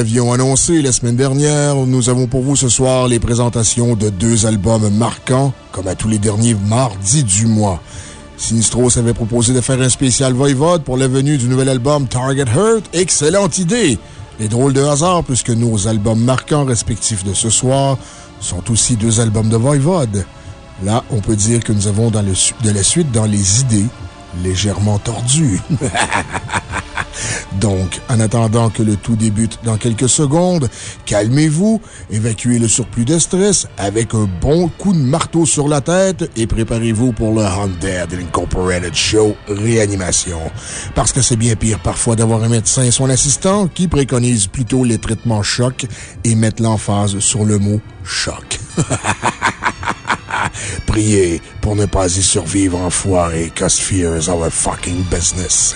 l'avions annoncé la semaine dernière, nous avons pour vous ce soir les présentations de deux albums marquants, comme à tous les derniers mardis du mois. Sinistros avait proposé de faire un spécial Voivode pour la venue du nouvel album Target Hurt. Excellente idée! Les drôles de hasard, puisque nos albums marquants respectifs de ce soir sont aussi deux albums de Voivode. Là, on peut dire que nous avons dans de la suite dans les idées légèrement tordues. Donc, en attendant que le tout débute dans quelques secondes, calmez-vous, évacuez le surplus de stress avec un bon coup de marteau sur la tête et préparez-vous pour le Undead Incorporated Show Réanimation. Parce que c'est bien pire parfois d'avoir un médecin et son assistant qui préconise plutôt les traitements choc et mettent l'emphase sur le mot choc. Priez pour ne pas y survivre, enfoiré, cause fear is our fucking business.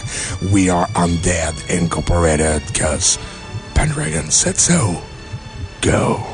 We are undead incorporated, cause Pendragon said so. Go.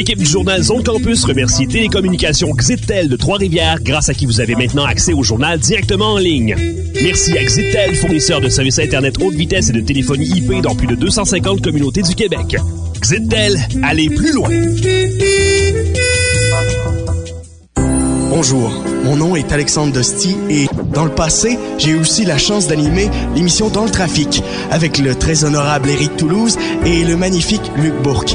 L'équipe du journal Zone Campus remercie Télécommunications Xitel de Trois-Rivières, grâce à qui vous avez maintenant accès au journal directement en ligne. Merci à Xitel, fournisseur de services Internet haute vitesse et de téléphonie IP dans plus de 250 communautés du Québec. Xitel, allez plus loin! Bonjour, mon nom est Alexandre Dosti et dans le passé, j'ai aussi la chance d'animer l'émission Dans le trafic avec le très honorable Éric Toulouse et le magnifique Luc Bourque.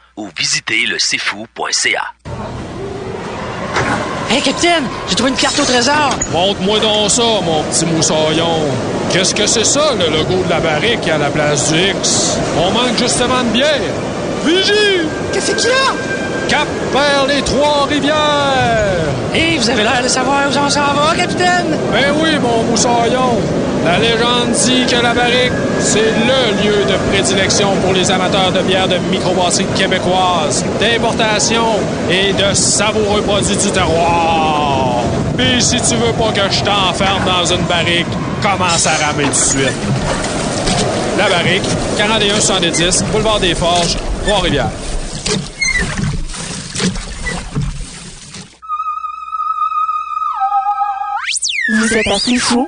ou visitez le cfou.ca. Hey, capitaine, j'ai trouvé une carte au trésor. Montre-moi donc ça, mon petit moussaillon. Qu'est-ce que c'est ça, le logo de la barrique à la place du X? On manque justement de bière. Vigie! Qu'est-ce qu'il y a? Cap vers les Trois-Rivières! Hé, vous avez l'air de savoir où on s'en va, capitaine? Ben oui, mon moussaillon. La légende dit que la barrique, c'est le lieu de prédilection pour les amateurs de bière de microbrasserie québécoise, d'importation et de savoureux produits du terroir. Puis si tu veux pas que je t'enferme dans une barrique, commence à ramer tout de suite. La barrique, 41-70, boulevard des Forges, Trois-Rivières. Vous êtes assez fou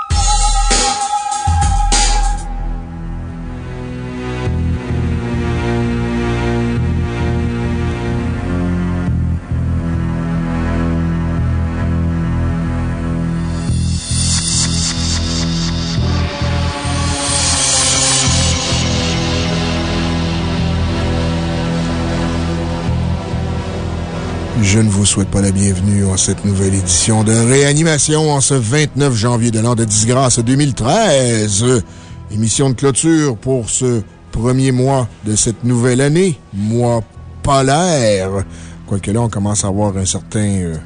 Je ne vous souhaite pas la bienvenue en cette nouvelle édition de réanimation en ce 29 janvier de l'an de disgrâce 2013. Émission de clôture pour ce premier mois de cette nouvelle année, mois polaire. Quoique là, on commence à avoir un certain, euh,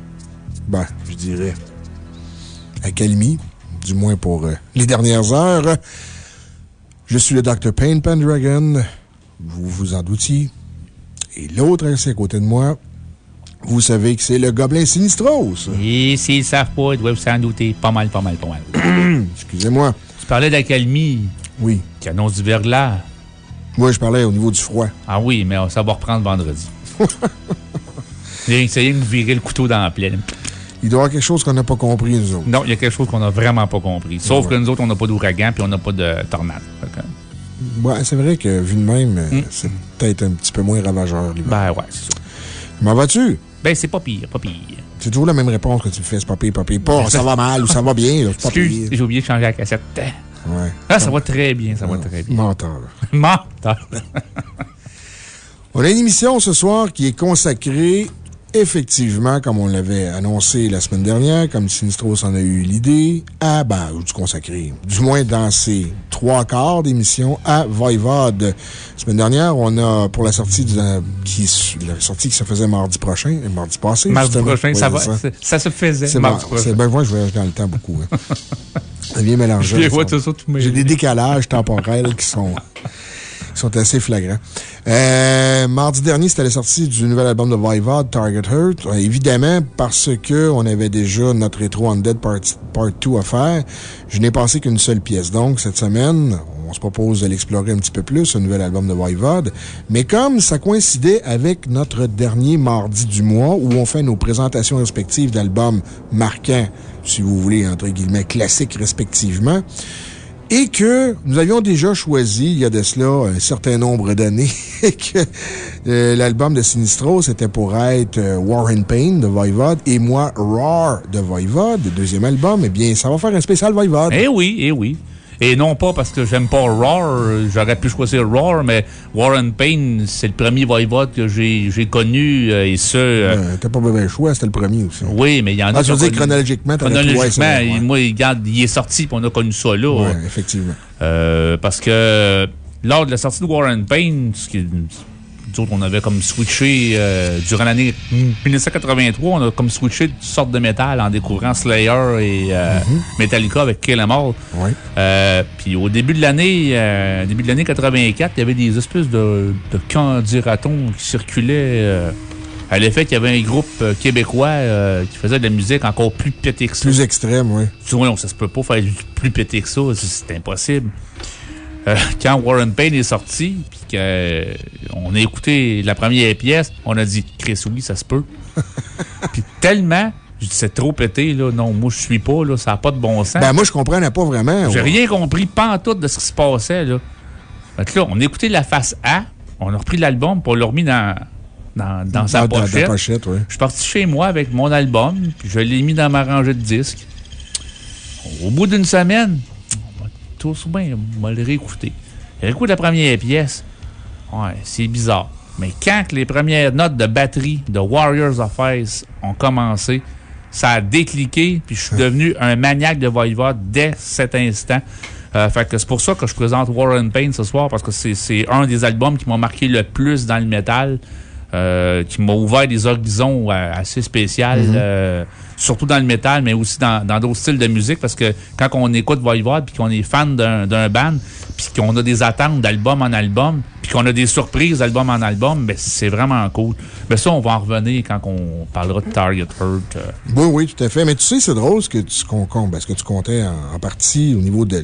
ben, je dirais, accalmie, du moins pour euh, les dernières heures. Je suis le Dr. Payne Pendragon. Vous vous en doutiez. Et l'autre assis à côté de moi, vous savez que c'est le gobelin Sinistros. Et s'ils ne savent pas, ils doivent s'en douter. Pas mal, pas mal, pas mal. Excusez-moi. Tu parlais d'accalmie. Oui. Qui annonce du verglas. Moi, je parlais au niveau du froid. Ah oui, mais ça va reprendre vendredi. C'est rien que virer le couteau dans la plaine. Il doit y avoir quelque chose qu'on n'a pas compris, nous autres. Non, il y a quelque chose qu'on n'a vraiment pas compris. Sauf que nous autres, on n'a pas d'ouragan puis on n'a pas de tornade. Ouais, c'est vrai que, vu de même, mm. c'est peut-être un petit peu moins ravageur, l'hiver. Ben ouais, c'est ça. M'en vas-tu? Ben, c'est pas pire, pas pire. C'est toujours la même réponse que tu fais, c'est pas pire, pas pire. Pas ça va mal ou ça va bien, c'est pas pire. J'ai oublié de changer la cassette. Ouais. Ah, ça va très bien, ça va très bien. Menteur. Menteur. On a une émission ce soir qui est consacrée effectivement, comme on l'avait annoncé la semaine dernière, comme Sinistros en a eu l'idée, à, ben, du consacré, du moins dans ces trois quarts d'émission, à Voivode. La semaine dernière, on a, pour la sortie, de, qui, la sortie qui se faisait mardi prochain, mardi passé. Mardi prochain, ça, va, ça. ça, se faisait. C'est mardi prochain. Ben, moi, je voyage dans le temps beaucoup. Hein. ça vient mélanger. J'ai des décalages temporels qui sont sont assez flagrants. Euh, mardi dernier, c'était la sortie du nouvel album de Voivod, Target Hurt. Euh, évidemment, parce que on avait déjà notre Retro Undead Part, part 2 à faire, je n'ai passé qu'une seule pièce. Donc, cette semaine, on se propose de l'explorer un petit peu plus, ce nouvel album de Voivod. Mais comme ça coïncidait avec notre dernier mardi du mois, où on fait nos présentations respectives d'albums marquants, si vous voulez, entre guillemets, classiques respectivement, et que nous avions déjà choisi, il y a de cela un certain nombre d'années, que euh, l'album de Sinistro, c'était pour être euh, War and Pain de Voivod et moi, Roar de Voivod, deuxième album. Eh bien, ça va faire un spécial Voivod. Eh oui, eh oui. Et non pas parce que j'aime pas Roar, j'aurais pu choisir Roar, mais War and Pain, c'est le premier Voivod que j'ai connu, euh, et ce... Euh, T'as pas le choix, c'était le premier aussi. Oui, mais il y en a... Ah, tu veux dire chronologiquement, Chronologiquement, il, moi, regarde, il est sorti, puis on a connu ça là. Oui, effectivement. Euh, parce que lors de la sortie de War and Pain, ce qui autres, on avait comme switché, euh, durant l'année 1983, on a comme switché toutes sortes de métal en découvrant Slayer et euh, mm-hmm. Metallica avec Kill Em All. Oui. Euh, puis au début de l'année, début de l'année 84, il y avait des espèces de, de candidatons qui circulaient à l'effet qu'il y avait un groupe québécois qui faisait de la musique encore plus pété que ça. Plus extrême, oui. Non, ça se peut pas faire plus pété que ça, c'est impossible. quand Warren Payne est sorti, puis qu'on a écouté la première pièce, on a dit, Chris, oui, ça se peut. puis tellement, c'est trop pété, là. Non, moi, je suis pas, là. Ça n'a pas de bon sens. Ben, moi, je comprenais pas vraiment. J'ai ouais. rien compris, pas en tout, de ce qui se passait, là. Fait que là, on a écouté la face A, on a repris l'album, puis on l'a remis dans, dans, dans sa Dans- dans- dans pochette. la pochette, ouais. Je suis parti chez moi avec mon album, puis je l'ai mis dans ma rangée de disques. Au bout d'une semaine, tout bien, on le réécouté. Réécoute la première pièce. Ouais, c'est bizarre. Mais quand les premières notes de batterie de Warriors of Ice ont commencé, ça a décliqué, puis je suis devenu un maniaque de Voivode dès cet instant. Euh, fait que c'est pour ça que je présente War and Pain ce soir, parce que c'est- un des albums qui m'a marqué le plus dans le métal, euh, qui m'a ouvert des horizons euh, assez spéciaux, Mhm. euh, surtout dans le métal, mais aussi dans d'autres styles de musique, parce que quand on écoute Voivode, puis qu'on est fan d'un band, puis qu'on a des attentes d'album en album, puis qu'on a des surprises d'album en album, ben c'est vraiment cool. Mais ça, on va en revenir quand on parlera de Target Hurt. Oui, oui, tout à fait. Mais tu sais, c'est drôle ce que tu, parce que tu comptais en, en partie au niveau de le-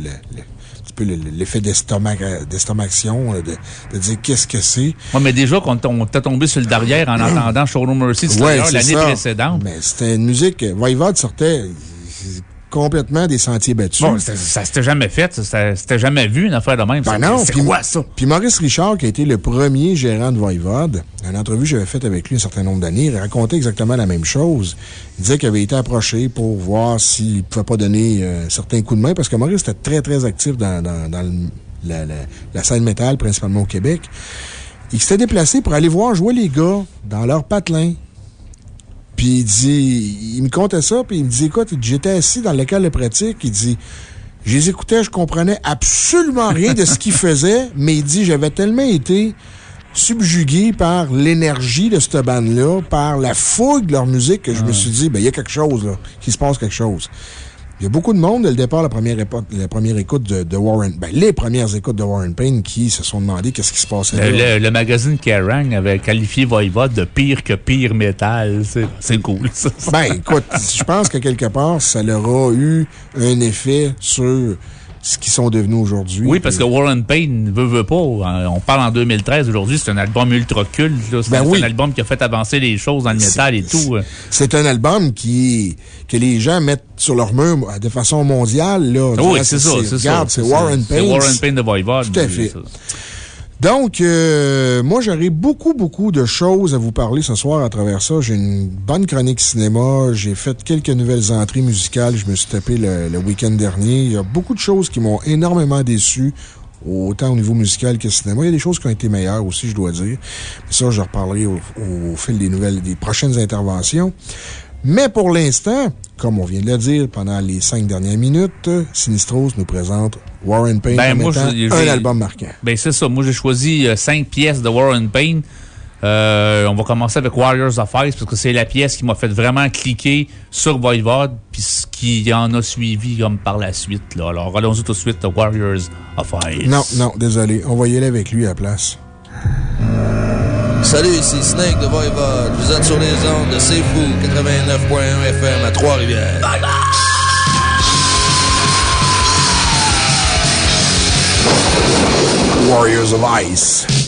peu l'effet d'estomac, d'estomaction, euh, de, de dire qu'est-ce que c'est. Ouais, mais déjà qu'on on était tombé sur le derrière en entendant Show No Mercy Ouais, c'est l'année précédente. Mais c'était une musique. Voivode sortait complètement des sentiers battus. Bon, ça s'était jamais fait, ça, c'était jamais vu une affaire de même. Ben non, c'est quoi ça? Puis Maurice Richard, qui a été le premier gérant de Voivode, une entrevue que j'avais faite avec lui un certain nombre d'années, il racontait exactement la même chose. Il disait qu'il avait été approché pour voir s'il ne pouvait pas donner euh, certains coups de main, parce que Maurice était très, très actif dans, dans- dans le- la, la- la scène métal, principalement au Québec. Il s'était déplacé pour aller voir jouer les gars dans leur patelin. Puis il dit, il me contait ça, puis il me dit, écoute, j'étais assis dans le local de pratique, il dit, je les écoutais, je comprenais absolument rien de ce qu'ils faisaient, mais il dit, j'avais tellement été subjugué par l'énergie de cette bande-là, par la fougue de leur musique, que je me suis dit, ben, il y a quelque chose, là, qu'il se passe quelque chose. Il y a beaucoup de monde, dès le départ, la première, époque, la première écoute de, de Warren, ben, les premières écoutes de Warren Payne qui se sont demandé qu'est-ce qui se passait Le, là. le- le magazine Kerrang avait qualifié Voivode de pire que pire métal. C'est- C'est cool, ça. Ben, écoute, je pense que quelque part, ça leur a eu un effet sur ce qu'ils sont devenus aujourd'hui. Oui, parce que Warren Payne veut, veut pas. hein, On parle en 2013. Aujourd'hui, c'est un album ultra culte. C'est Ben un, oui. un album qui a fait avancer les choses dans le métal et tout. euh. C'est un album qui, que les gens mettent sur leur mur euh, de façon mondiale, là. Oui, c'est ça, c'est ça. Regarde, c'est Warren C'est Payne. Warren Payne de Voivode. Tout à fait. Donc, euh, moi, j'aurai beaucoup, beaucoup de choses à vous parler ce soir à travers ça. J'ai une bonne chronique cinéma. J'ai fait quelques nouvelles entrées musicales. Je me suis tapé le, le week-end dernier. Il y a beaucoup de choses qui m'ont énormément déçu, autant au niveau musical que cinéma. Il y a des choses qui ont été meilleures aussi, je dois dire. Mais ça, je reparlerai au, au fil des nouvelles, des prochaines interventions. Mais pour l'instant, comme on vient de le dire pendant les cinq dernières minutes, Sinistros nous présente Warren Payne Ben, moi, un album marquant. Ben, c'est ça. Moi, j'ai choisi euh, cinq pièces de Warren Payne. Euh, on va commencer avec Warriors of Ice parce que c'est la pièce qui m'a fait vraiment cliquer sur Voivode puis ce qui en a suivi comme par la suite. Là. Alors, allons-y tout de suite, The Warriors of Ice. Non, non, désolé. On va y aller avec lui à la place. Salut, ici Snake de Voivode. Vous êtes sur les ondes de C'est Fou 89.1 FM à Trois-Rivières. Warriors of Ice.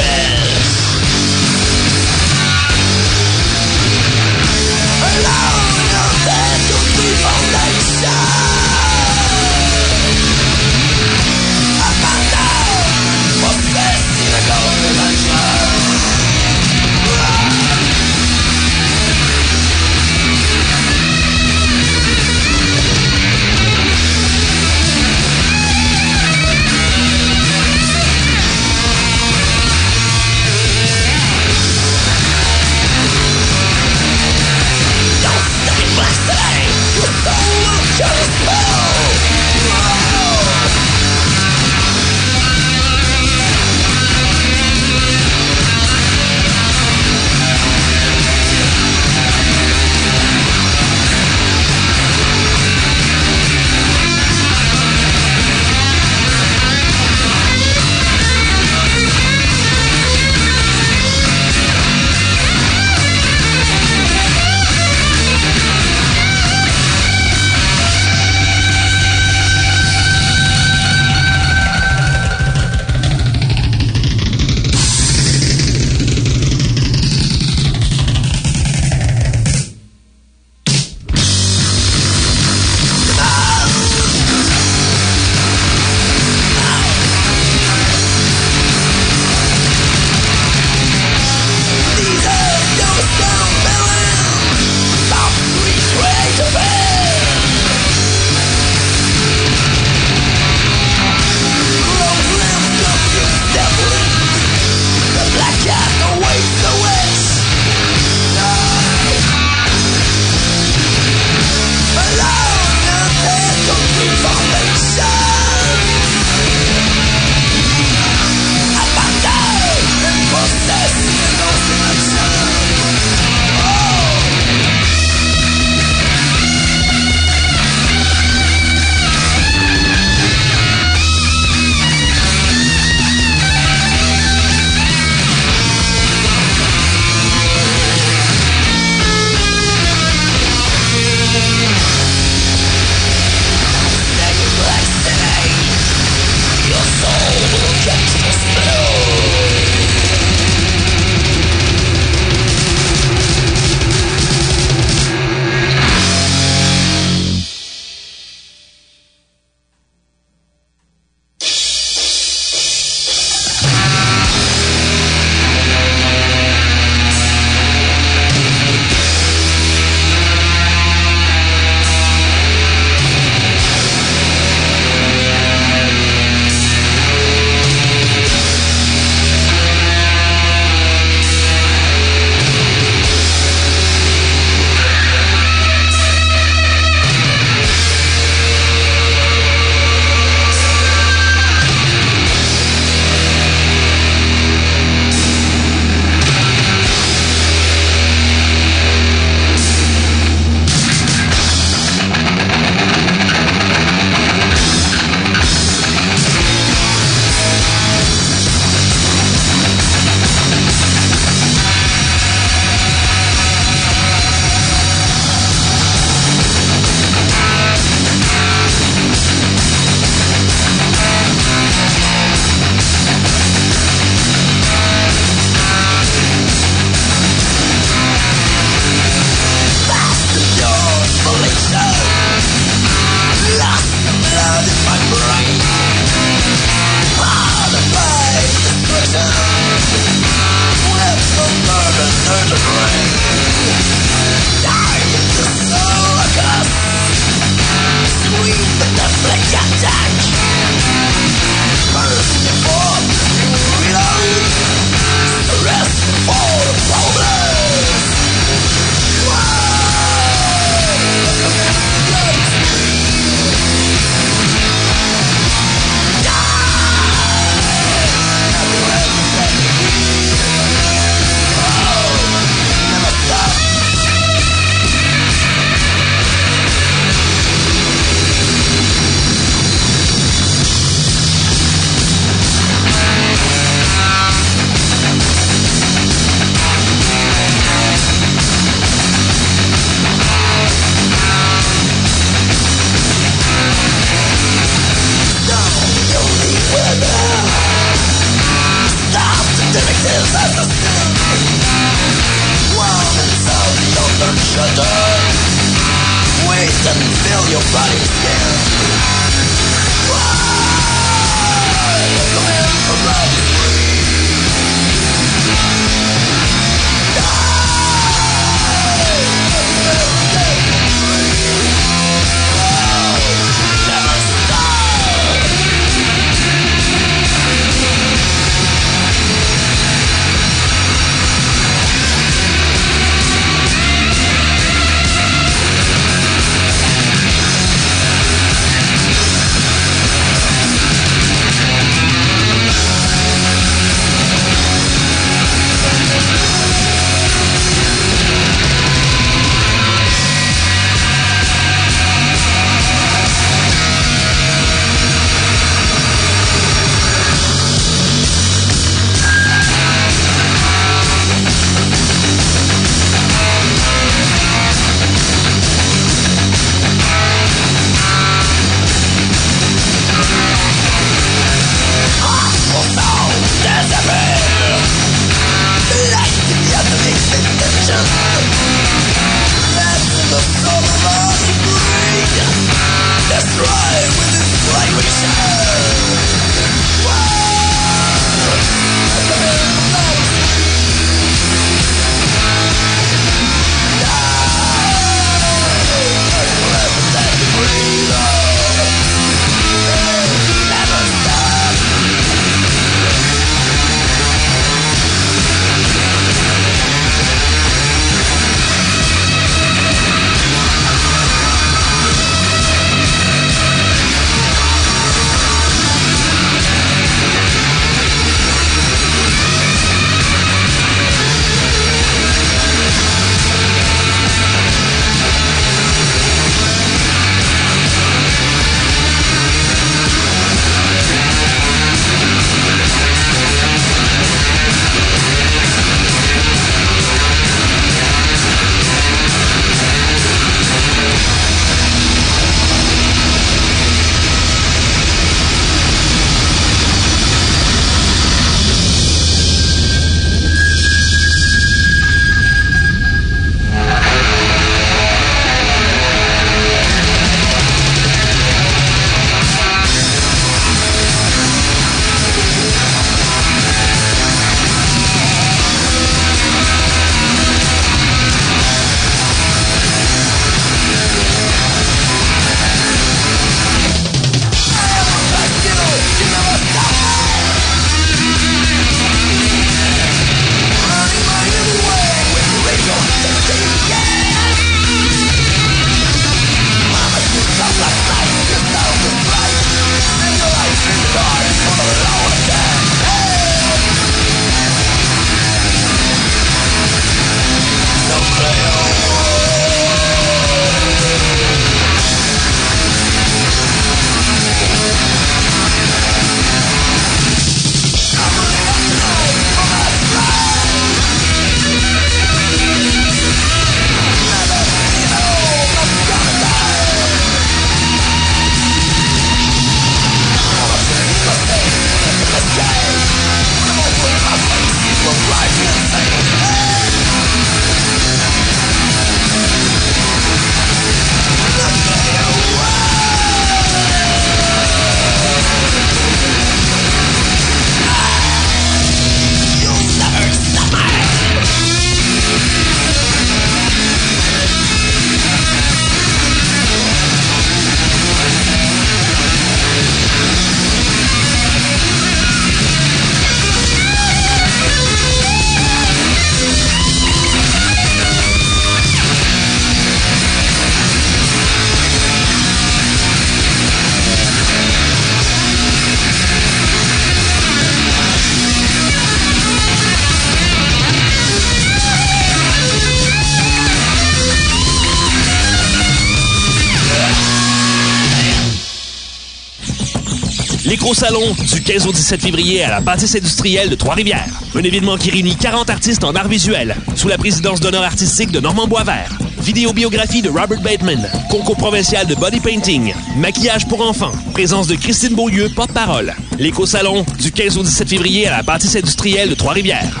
Salon du 15 au 17 février à la bâtisse industrielle de Trois-Rivières. Un événement qui réunit 40 artistes en art visuel, sous la présidence d'honneur artistique de Normand Boisvert. Vidéobiographie de Robert Bateman, concours provincial de body painting, maquillage pour enfants, présence de Christine Beaulieu, porte-parole. L'éco-salon du 15 au 17 février à la bâtisse industrielle de Trois-Rivières.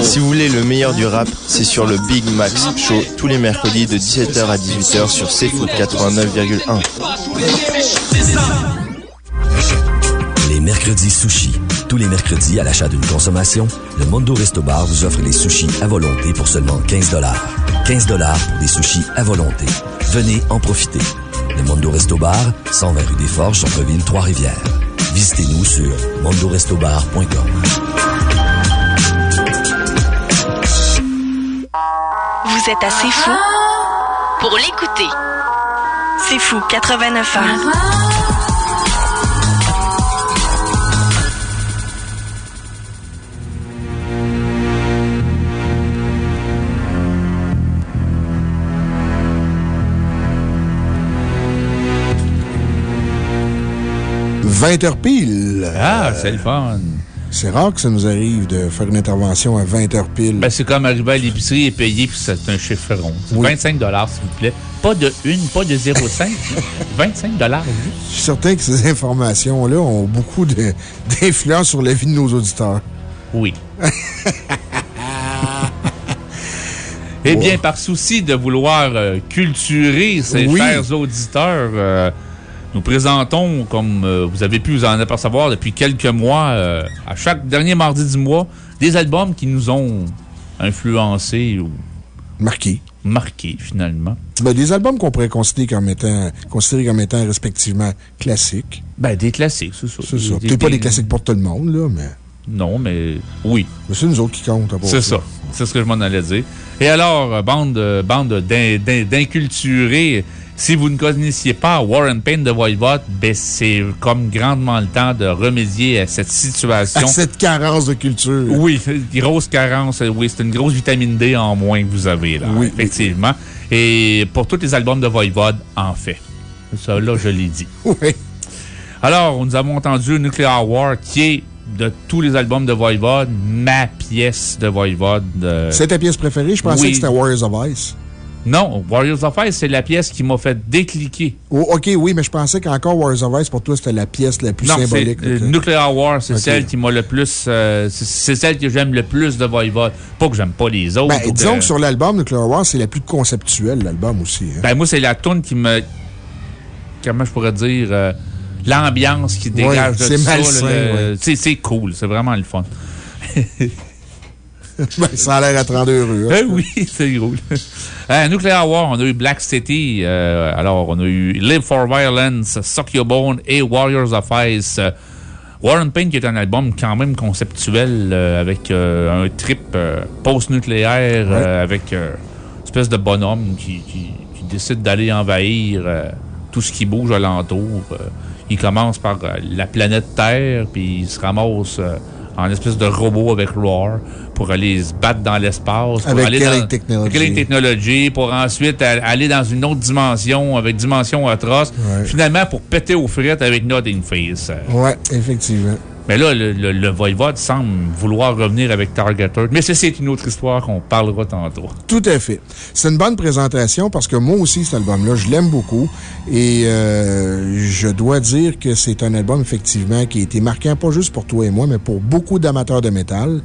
Si vous voulez le meilleur du rap, c'est sur le Big Max Show tous les mercredis de 17h à 18h sur CFoot 89,1. Les mercredis sushis. Tous les mercredis, à l'achat d'une consommation, le Mondo Resto Bar vous offre les sushis à volonté pour seulement 15 15 pour des sushis à volonté. Venez en profiter. Le Mondo Resto Bar, 120 rue des Forges, Centre-Ville, Trois-Rivières. Visitez-nous sur mondorestobar.com. Vous êtes assez fou pour l'écouter. C'est fou, 89 ans. 20 heures pile. Ah, c'est le fun. C'est rare que ça nous arrive de faire une intervention à 20 heures pile. Ben, c'est comme arriver à l'épicerie et payer, puis c'est un chiffre rond. 25 s'il vous plaît. Pas de 1, pas de 0,5. 25 Je suis certain que ces informations-là ont beaucoup d'influence sur la vie de nos auditeurs. Oui. Eh bien, par souci de vouloir euh, culturer ces chers auditeurs, euh, nous présentons, comme euh, vous avez pu vous en apercevoir depuis quelques mois, euh, à chaque dernier mardi du mois, des albums qui nous ont influencés ou. Marqués. Marqués, finalement. Ben, des albums qu'on pourrait considérer comme étant, considérer comme étant respectivement classiques. Ben, des classiques, c'est ça. C'est ça. Peut-être pas des classiques pour tout le monde, là, mais. Non, mais oui. Mais c'est nous autres qui comptent. C'est ça. C'est ce que je m'en allais dire. Et alors, euh, bande, bande d'inculturés si vous ne connaissiez pas Warren Payne de Voivode, ben c'est comme grandement le temps de remédier à cette situation. À cette carence de culture. Oui, grosse carence. Oui, c'est une grosse vitamine D en moins que vous avez, là. Oui. Effectivement. Et pour tous les albums de Voivode, en fait. Ça, là, je l'ai dit. Oui. Alors, nous avons entendu Nuclear War, qui est de tous les albums de Voivode, ma pièce de Voivode. C'est ta pièce préférée? Je pensais que c'était Warriors of Ice. Non, Warriors of Ice, c'est la pièce qui m'a fait décliquer. Oh, OK, oui, mais je pensais qu'encore Warriors of Ice, pour toi, c'était la pièce la plus symbolique. Euh, Nuclear War, c'est celle qui m'a le plus. Euh, c'est celle que j'aime le plus de Voivode. Pas que j'aime pas les autres. Ben, disons que... sur l'album Nuclear War, c'est la plus conceptuelle, l'album aussi. Hein. Ben, moi, c'est la tune qui me. Comment je pourrais dire. Euh, l'ambiance qui dégage de ça. C'est C'est cool, c'est vraiment le fun. ben, ça a l'air à 32 rues. Hein. oui, c'est cool. Euh, Nuclear War, on a eu Black City. Euh, alors, on a eu Live for Violence, Suck Your Bone et Warriors of Ice. Warren Payne, qui est un album quand même conceptuel euh, avec un trip post-nucléaire, avec une espèce de bonhomme qui, qui, qui décide d'aller envahir tout ce qui bouge alentour. il commence par la planète Terre, puis il se ramasse en espèce de robot avec Roar pour aller se battre dans l'espace. Avec aller quelle technologie? Quelle technologie, pour ensuite aller dans une autre dimension avec dimension atroce. Finalement, pour péter aux frites avec Nothing Face. Ouais, effectivement. Mais là, le, le, Voivode semble vouloir revenir avec Targeter. Mais c'est une autre histoire qu'on parlera tantôt. Tout à fait. C'est une bonne présentation parce que moi aussi, cet album-là, je l'aime beaucoup. Et euh, je dois dire que c'est un album, effectivement, qui a été marquant, pas juste pour toi et moi, mais pour beaucoup d'amateurs de métal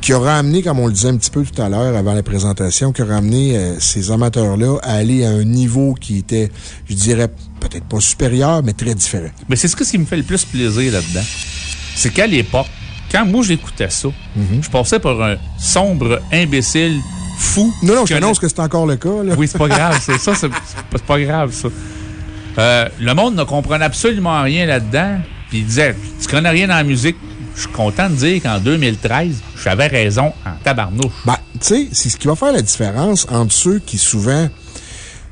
qui aura amené, comme on le disait un petit peu tout à l'heure avant la présentation, qui aura amené euh, ces amateurs-là à aller à un niveau qui était, je dirais, peut-être pas supérieur, mais très différent. Mais c'est ce qui me fait le plus plaisir là-dedans c'est qu'à l'époque, quand moi j'écoutais ça, mhm. je passais par un sombre imbécile fou. Non, non, je t'annonce que c'est encore le cas. Oui, c'est pas grave. ça, c'est pas grave, ça. Euh, le monde ne comprenait absolument rien là-dedans. Puis il disait Tu connais rien dans la musique? Je suis content de dire qu'en 2013, j'avais raison en tabarnouche. Ben, tu sais, c'est ce qui va faire la différence entre ceux qui souvent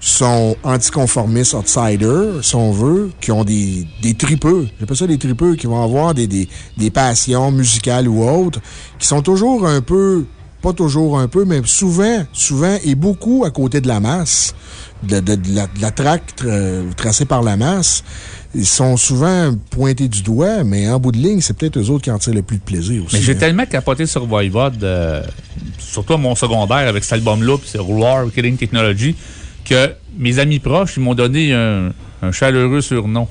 sont anticonformistes outsiders, si on veut, qui ont des, des tripeux. J'appelle ça des tripeux, qui vont avoir des, des, des passions musicales ou autres, qui sont toujours un peu pas toujours un peu, mais souvent, souvent et beaucoup à côté de la masse, de, de- de la, de la traque tra- tracée par la masse. Ils sont souvent pointés du doigt, mais en bout de ligne, c'est peut-être eux autres qui en tirent le plus de plaisir aussi. Mais j'ai hein. tellement capoté sur Voivod, euh, surtout à mon secondaire avec cet album-là, puis c'est War Killing Technology, que mes amis proches, ils m'ont donné un, un chaleureux surnom.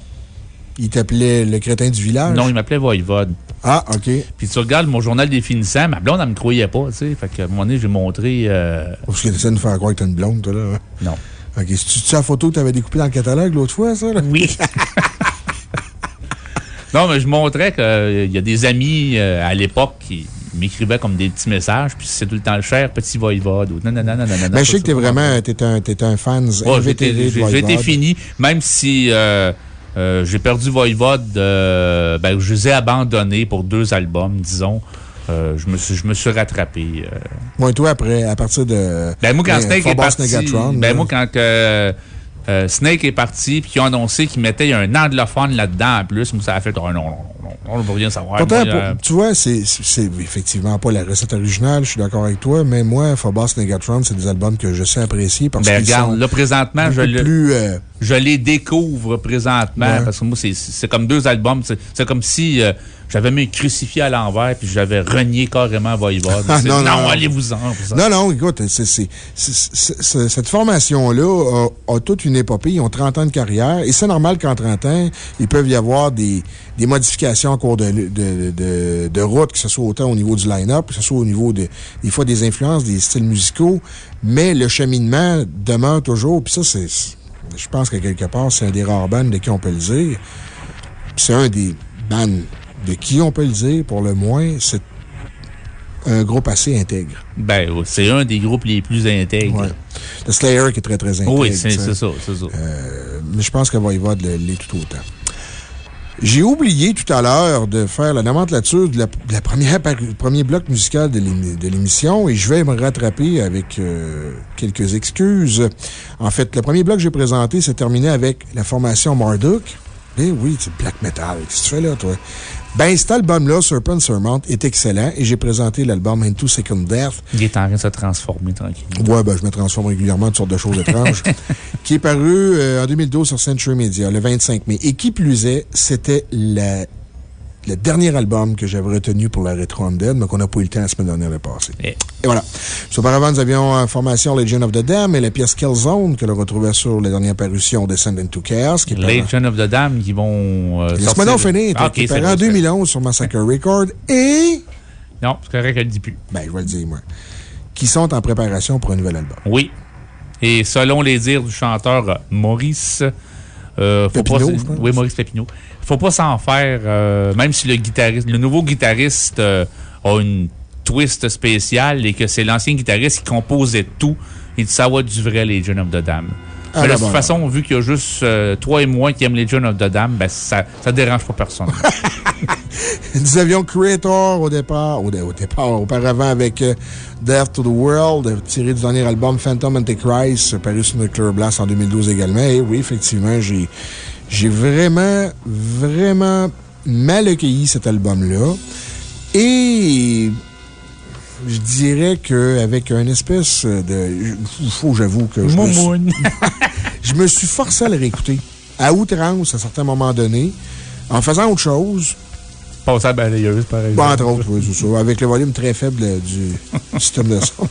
Il t'appelait le crétin du village? Non, il m'appelait Voivod. Ah, OK. Puis tu regardes mon journal des finissants, ma blonde, elle me croyait pas, tu sais. Fait qu'à un moment donné, j'ai montré. euh, Parce que tu de nous faire croire que t'as une blonde, toi, là. Non. OK. C'est-tu la photo que t'avais découpée dans le catalogue l'autre fois, ça? Là? Oui. Non, mais je montrais qu'il y a des amis euh, à l'époque qui m'écrivaient comme des petits messages, puis c'est tout le temps le cher petit Voivode. Mais je sais que t'es vraiment t'es un, un fan été Voivode. fini, même si j'ai perdu Voivode, ben, je les ai abandonnés pour deux albums, disons. Je, me suis, je me suis rattrapé. Moi et toi, après, à partir de. Ben, moi, quand Snake est parti. Ben, moi, quand Snake est parti, puis qu'ils ont annoncé qu'ils mettaient un anglophone là-dedans en plus, moi, ça a fait, oh, non, non, non, non, on ne veut rien savoir. Pourtant, Moi, pour- tu vois, c'est effectivement pas la recette originale, je suis d'accord avec toi, mais moi, Phobos Negatron, c'est des albums que je sais apprécier parce Ben, qu'ils regarde, sont là, présentement, je le- plus. euh, je les découvre présentement Ouais. parce que moi, c'est- comme deux albums. C'est comme si euh, j'avais mis un crucifix à l'envers puis j'avais renié carrément Voivode. Ah, non, non, non. allez-vous-en. vous-en. Non, non, écoute, cette formation-là a, a toute une épopée. Ils ont 30 ans de carrière et c'est normal qu'en 30 ans, il peuvent y avoir des, des modifications en cours de, de, de, de route, que ce soit autant au niveau du line-up, que ce soit au niveau de, des fois des influences, des styles musicaux, mais le cheminement demeure toujours. Puis ça, c'est, je pense qu'à quelque part, c'est un des rares bands de qui on peut le dire. C'est un des bands de qui on peut le dire, pour le moins, c'est un groupe assez intègre. Ben, c'est un des groupes les plus intègres. Ouais. Le Slayer qui est très, très intègre. Oui, c'est ça, c'est ça. Euh, mais je pense que Voivode l'est tout autant. J'ai oublié tout à l'heure de faire la nomenclature de la, de la première, premier bloc musical de l'émission et je vais me rattraper avec euh, quelques excuses. En fait, le premier bloc que j'ai présenté s'est terminé avec la formation Marduk. Eh oui, c'est black metal. Qu'est-ce que tu fais là, toi? Ben, cet album-là, Serpent Surmount, est excellent et j'ai présenté l'album Into Second Death. Il est en train de se transformer tranquillement. Ouais, ben, je me transforme régulièrement en toutes sortes de choses étranges. qui est paru euh, en 2012 sur Century Media, le 25 mai. Et qui plus est, c'était la- le dernier album que j'avais retenu pour la Retro Undead, mais qu'on n'a pas eu le temps la semaine dernière de passer. Eh. Et voilà. Auparavant, nous avions en formation Legend of the Dam et la pièce Killzone que l'on retrouvait sur la dernière parution Descendant to Chaos. Qui est par- Legend of the Dam qui vont. euh, sortir- donc finir. Ah, ok, qui est en bon, c'est- 2011 sur Massacre Record et. Non, c'est correct, elle le dit plus. Ben, je vais le dire, moi. Qui sont en préparation pour un nouvel album. Oui. Et selon les dires du chanteur euh, Maurice. euh, pas. Oui, Maurice Pépineau. Faut pas s'en faire, euh, même si le guitariste, le nouveau guitariste euh, a une twist spéciale et que c'est l'ancien guitariste qui composait tout, il dit ça va être du vrai Legion of the Dam. Ah, Mais de ben toute bon, façon, vu qu'il y a juste euh, toi et moi qui aiment Legion of the Dam, ben ça, ça dérange pas personne. Nous avions Creator au départ, au, dé- au départ, auparavant avec euh, Death to the World, tiré du dernier album Phantom Antichrist, paru sur Nuclear Blast en 2012 également. Et oui, effectivement, j'ai, j'ai vraiment, vraiment mal accueilli cet album-là. Et je dirais qu'avec une espèce de. Il faut, j'avoue que. Je me, suis, je me suis forcé à le réécouter à outrance à certains moments donnés, en faisant autre chose. Passer à la balayeuse, par exemple. Bon, entre autres, oui, c'est ça. Avec le volume très faible du système de son.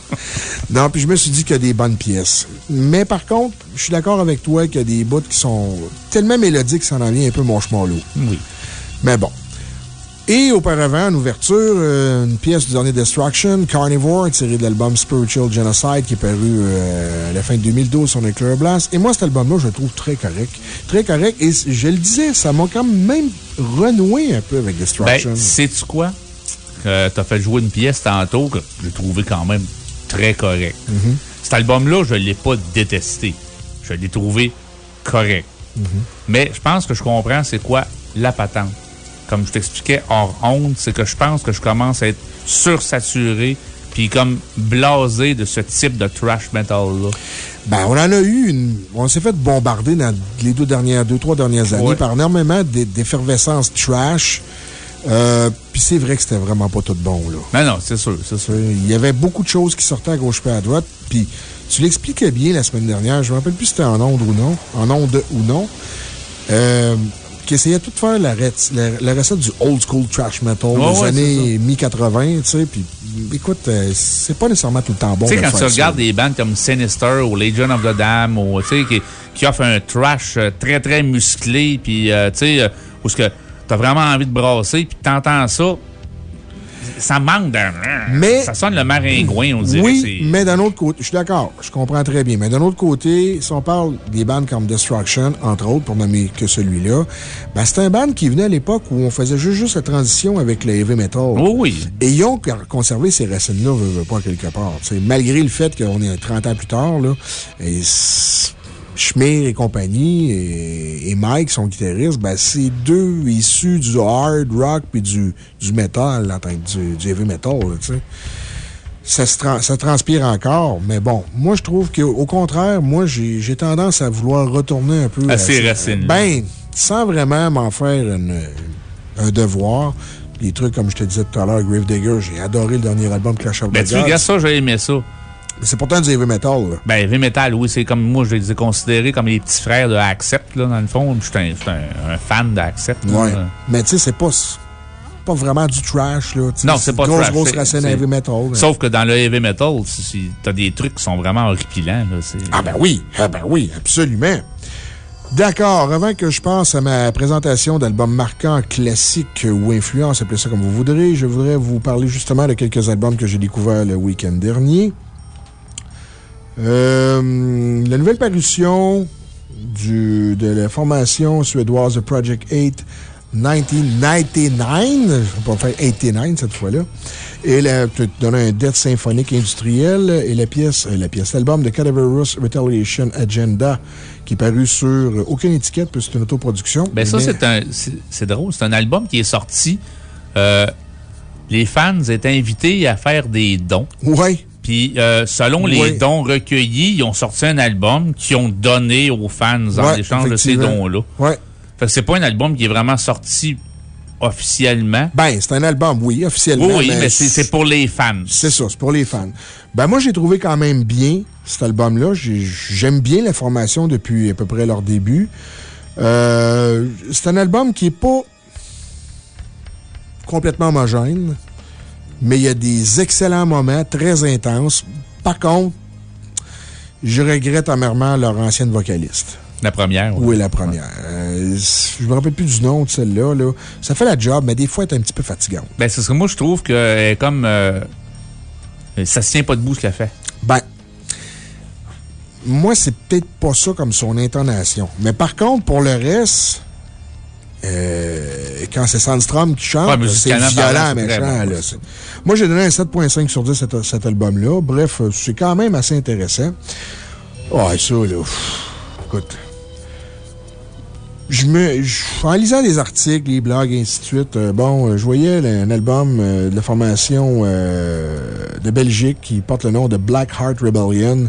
Non, puis je me suis dit qu'il y a des bonnes pièces. Mais par contre, je suis d'accord avec toi qu'il y a des bouts qui sont tellement mélodiques que ça en vient un peu mon chemin Oui. Mais bon. Et auparavant, en ouverture, euh, une pièce du dernier Destruction, Carnivore, tirée de l'album Spiritual Genocide, qui est paru euh, à la fin de 2012 sur Nuclear Blast. Et moi, cet album-là, je le trouve très correct. Très correct. Et je le disais, ça m'a quand même renoué un peu avec Destruction. Ben, sais-tu quoi? Euh, T'as fait jouer une pièce tantôt que j'ai trouvé quand même très correct. Mhm. Cet album-là, je l'ai pas détesté. Je l'ai trouvé correct. Mhm. Mais je pense que je comprends c'est quoi la patente. Comme je t'expliquais hors honte, c'est que je pense que je commence à être sursaturé puis comme blasé de ce type de trash metal-là. Ben, on en a eu une. On s'est fait bombarder dans les deux dernières, deux, trois dernières années Ouais. par énormément d'e- d'effervescence trash. Euh, Puis c'est vrai que c'était vraiment pas tout bon, là. Non, non, c'est sûr, c'est sûr. Il y avait beaucoup de choses qui sortaient à gauche et à droite. Puis tu l'expliquais bien la semaine dernière. Je me rappelle plus si c'était en onde ou non. En onde ou non. Euh, qui essayait tout de faire la, rec- la, la recette du old school trash metal des ouais, années mi-80, tu sais. Puis écoute, euh, c'est pas nécessairement tout le temps bon. Tu sais, quand tu ça. regardes des bandes comme Sinister ou Legion of the Dam, ou, tu sais, qui, qui offrent un trash euh, très, très musclé, puis, euh, tu sais, où ce que t'as vraiment envie de brasser, puis t'entends ça, ça manque d'un. Mais- Ça sonne le maringouin, on dirait. Oui, mais d'un autre côté, je suis d'accord, je comprends très bien. Mais d'un autre côté, si on parle des bandes comme Destruction, entre autres, pour nommer que celui-là, ben, c'est un band qui venait à l'époque où on faisait juste, juste la transition avec le heavy metal. Oui, oui. Et ils ont conservé ces racines-là, veux, veux pas quelque part. Tu sais, malgré le fait qu'on est 30 ans plus tard, là, et Schmier et compagnie et, et Mike, son guitariste, ben, c'est deux issus du hard rock puis du, du metal, en tant que du, du heavy metal, tu sais ça, se ça transpire encore, mais bon, moi, je trouve qu'au contraire, moi, j'ai tendance à vouloir retourner un peu À ces racines. Ben, sans vraiment m'en faire une- un devoir. Les trucs, comme je te disais tout à l'heure, Gravedigger, j'ai adoré le dernier album Clash of the Ben, tu regardes ça, j'ai aimé ça. C'est pourtant du heavy metal, là. Ben, heavy metal, oui, c'est comme moi, je les ai considérés comme les petits frères de Accept, là, dans le fond. Je suis un, fan d'Accept. Ouais. Mais tu sais, c'est pas, pas vraiment du trash, là. Non, c'est pas grosse, trash. grosse c'est- racine heavy metal. Sauf que dans le heavy metal, t'as des trucs qui sont vraiment horripilants. Là, Ah, ben oui, ah, ben oui, absolument. D'accord, avant que je passe à ma présentation d'albums marquants, classiques ou influences, appelez ça comme vous voudrez, je voudrais vous parler justement de quelques albums que j'ai découverts le week-end dernier. Euh, la nouvelle parution du, de la formation suédoise Project 8 1999, je ne vais pas faire 89 cette fois-là, et la, te donner un death symphonique industriel et la pièce, euh, la pièce, l'album de Cadaverous Retaliation Agenda, qui est paru sur euh, aucune étiquette, parce que c'est une autoproduction. Ben, ça, c'est un, c'est c'est drôle. C'est un album qui est sorti. euh, les fans étaient invités à faire des dons. Oui. Puis, euh, selon les dons recueillis, ils ont sorti un album qu'ils ont donné aux fans en échange de ces dons-là. Ouais. Fait que c'est pas un album qui est vraiment sorti officiellement? Ben, c'est un album, oui, officiellement. Oui, oui, mais c'est c'est pour les fans. C'est ça, c'est pour les fans. Ben, moi, j'ai trouvé quand même bien cet album-là. J'ai- J'aime bien la formation depuis à peu près leur début. Euh, c'est un album qui est pas complètement homogène, mais il y a des excellents moments très intenses. Par contre, je regrette amèrement leur ancienne vocaliste. La première. Oui, la première. Euh, je me rappelle plus du nom de celle-là. Là. Ça fait la job, mais des fois, elle est un petit peu fatigante. Ben, c'est ce que moi, je trouve que comme. euh, ça se tient pas debout ce qu'elle fait. Ben, moi, c'est peut-être pas ça comme son intonation. Mais par contre, pour le reste, euh, quand c'est Sandstrom qui chante, Ouais, c'est violent, méchant. bon, Moi, j'ai donné un 7,5 sur 10 à cet, cet album-là. Bref, euh, c'est quand même assez intéressant. Ouais, ça, là, pff, écoute. Je me, je- en lisant les articles, les blogs, et ainsi de suite, euh, bon, euh, je voyais là, un album euh, de la formation de Belgique qui porte le nom de Black Heart Rebellion,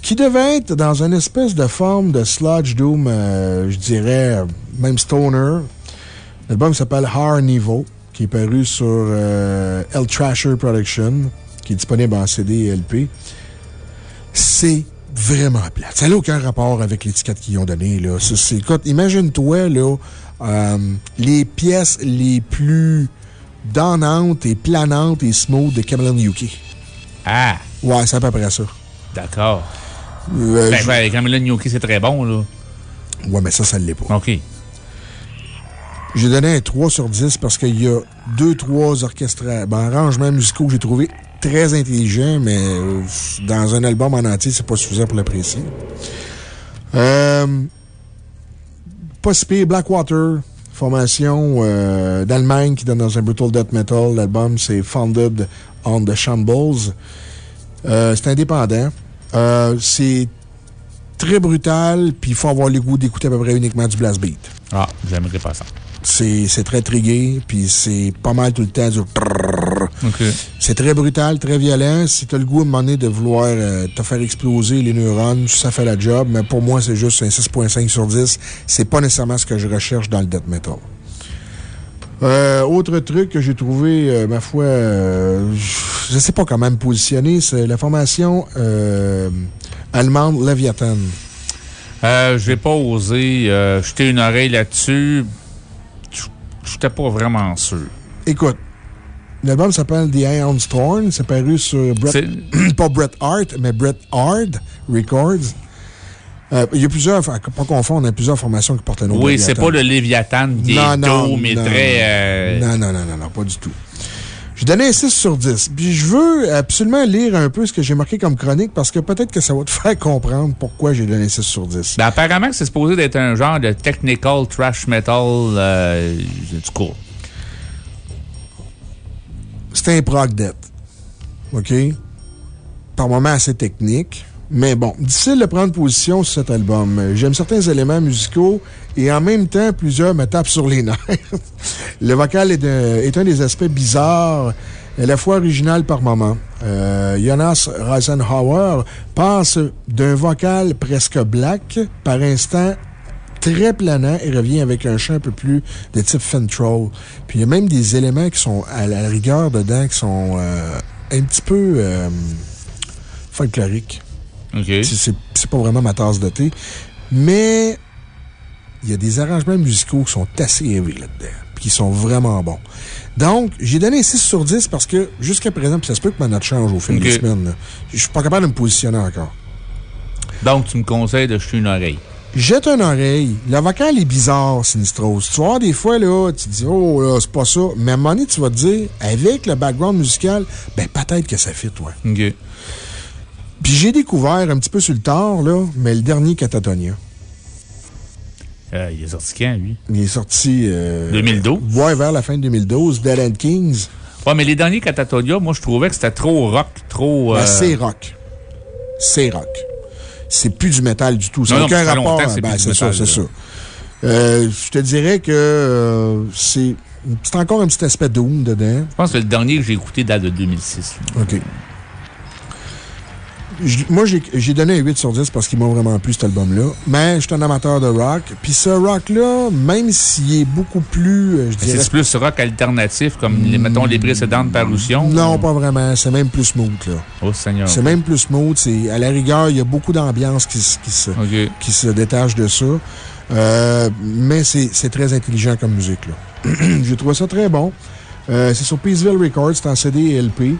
qui devait être dans une espèce de forme de sludge doom, je dirais, même stoner. L'album s'appelle Hard Niveau, qui est paru sur euh, El Trasher Production, qui est disponible en CD et LP. C'est vraiment plate. Ça n'a aucun rapport avec l'étiquette qu'ils ont donnée, là. C'est- imagine-toi, là, euh, les pièces les plus donnantes et planantes et smooth de Cameron Yuki. Ah! Ouais, c'est à peu près ça. D'accord. Euh, ben, ben, Camilla Gnocchi, c'est très bon, là. Ouais, mais ça, ça ne l'est pas. OK. J'ai donné un 3 sur 10 parce qu'il y a deux, trois orchestra... ben, arrangements musicaux que j'ai trouvé très intelligents, mais euh, dans un album en entier, c'est pas suffisant pour l'apprécier. Euh, pas si pire, Blackwater, formation euh, d'Allemagne qui donne dans un brutal death metal. L'album, c'est Founded on the Shambles. Euh, c'est indépendant. C'est très brutal, puis il faut avoir le goût d'écouter à peu près uniquement du blast beat. Ah, j'aimerais pas ça. C'est très trigué, puis c'est pas mal tout le temps du. C'est très brutal, très violent. Si tu as le goût à un moment donné de vouloir euh, te faire exploser les neurones, ça fait la job, mais pour moi, c'est juste un 6,5 sur 10. C'est pas nécessairement ce que je recherche dans le death metal. Euh, autre truc que j'ai trouvé, euh, ma foi, je ne sais pas comment me positionner, c'est la formation allemande Leviathan. Euh, je vais pas osé euh, jeter une oreille là-dessus. Je n'étais pas vraiment sûr. Écoute, l'album s'appelle The Iron Storm. C'est paru sur Bret, pas Bret Hart, mais Bret Hard Records. Euh, il y a plusieurs, pas confondre, il y a plusieurs formations qui portent le nom Oui, c'est pas le Léviathan qui non, est non, tôt, mais non, très. euh, Non, non, non, non, non, pas du tout. Je donnais un 6 sur 10. Puis je veux absolument lire un peu ce que j'ai marqué comme chronique parce que peut-être que ça va te faire comprendre pourquoi j'ai donné 6 sur 10. Ben, apparemment, c'est supposé d'être un genre de technical trash metal euh, du. C'est un prog death. OK? Par moments assez technique. Mais bon, difficile de prendre position sur cet album. J'aime certains éléments musicaux et en même temps, plusieurs me tapent sur les nerfs. Le vocal est, un- est un des aspects bizarres, à la fois original par moment. Euh, Jonas Reisenhauer passe d'un vocal presque black par instant très planant et revient avec un chant un peu plus de type Fentrol. Puis il y a même des éléments qui sont à la rigueur dedans qui sont euh, un petit peu euh, folkloriques. C'est c'est pas vraiment ma tasse de thé. Mais il y a des arrangements musicaux qui sont assez heavy là-dedans. Puis qui sont vraiment bons. Donc, j'ai donné 6 sur 10 parce que jusqu'à présent, puis ça se peut que ma note change au fil des semaines. Je suis pas capable de me positionner encore. Donc, tu me conseilles de jeter une oreille. Jette une oreille. Le vocal est bizarre, Sinistros. Tu voir des fois, là, tu te dis, oh, là, c'est pas ça. Mais à un moment donné, tu vas te dire, avec le background musical, ben, peut-être que ça fit, ouais. OK. Puis j'ai découvert un petit peu sur le tard, là, mais le dernier Catatonia. Euh, il est sorti quand, lui? Il est sorti. euh, 2012? Ouais, vers la fin de 2012, Dead End Kings. Ouais, mais les derniers Catatonia, moi, je trouvais que c'était trop rock, trop. Ben, euh, c'est rock. C'est rock. C'est plus du métal du tout. Ça n'a aucun rapport. c'est Ben, c'est ça, c'est ça. Euh, je te dirais que euh, c'est c'est encore un petit aspect Doom dedans. Je pense que le dernier que j'ai écouté date de 2006. OK. Moi, j'ai donné un 8 sur 10 parce qu'il m'a vraiment plu, cet album-là. Mais je suis un amateur de rock. Puis ce rock-là, même s'il est beaucoup plus, euh, je Mais dirais... C'est plus rock alternatif, comme, les, mettons, les précédentes parutions? Non, pas vraiment. C'est même plus smooth, là. Oh, Seigneur. C'est même plus smooth. À la rigueur, il y a beaucoup d'ambiance qui, se- qui, se, qui se détache de ça. Euh, mais c'est c'est très intelligent comme musique, là. J'ai trouvé ça très bon. Euh, c'est sur Peaceville Records, c'est en CD et LP.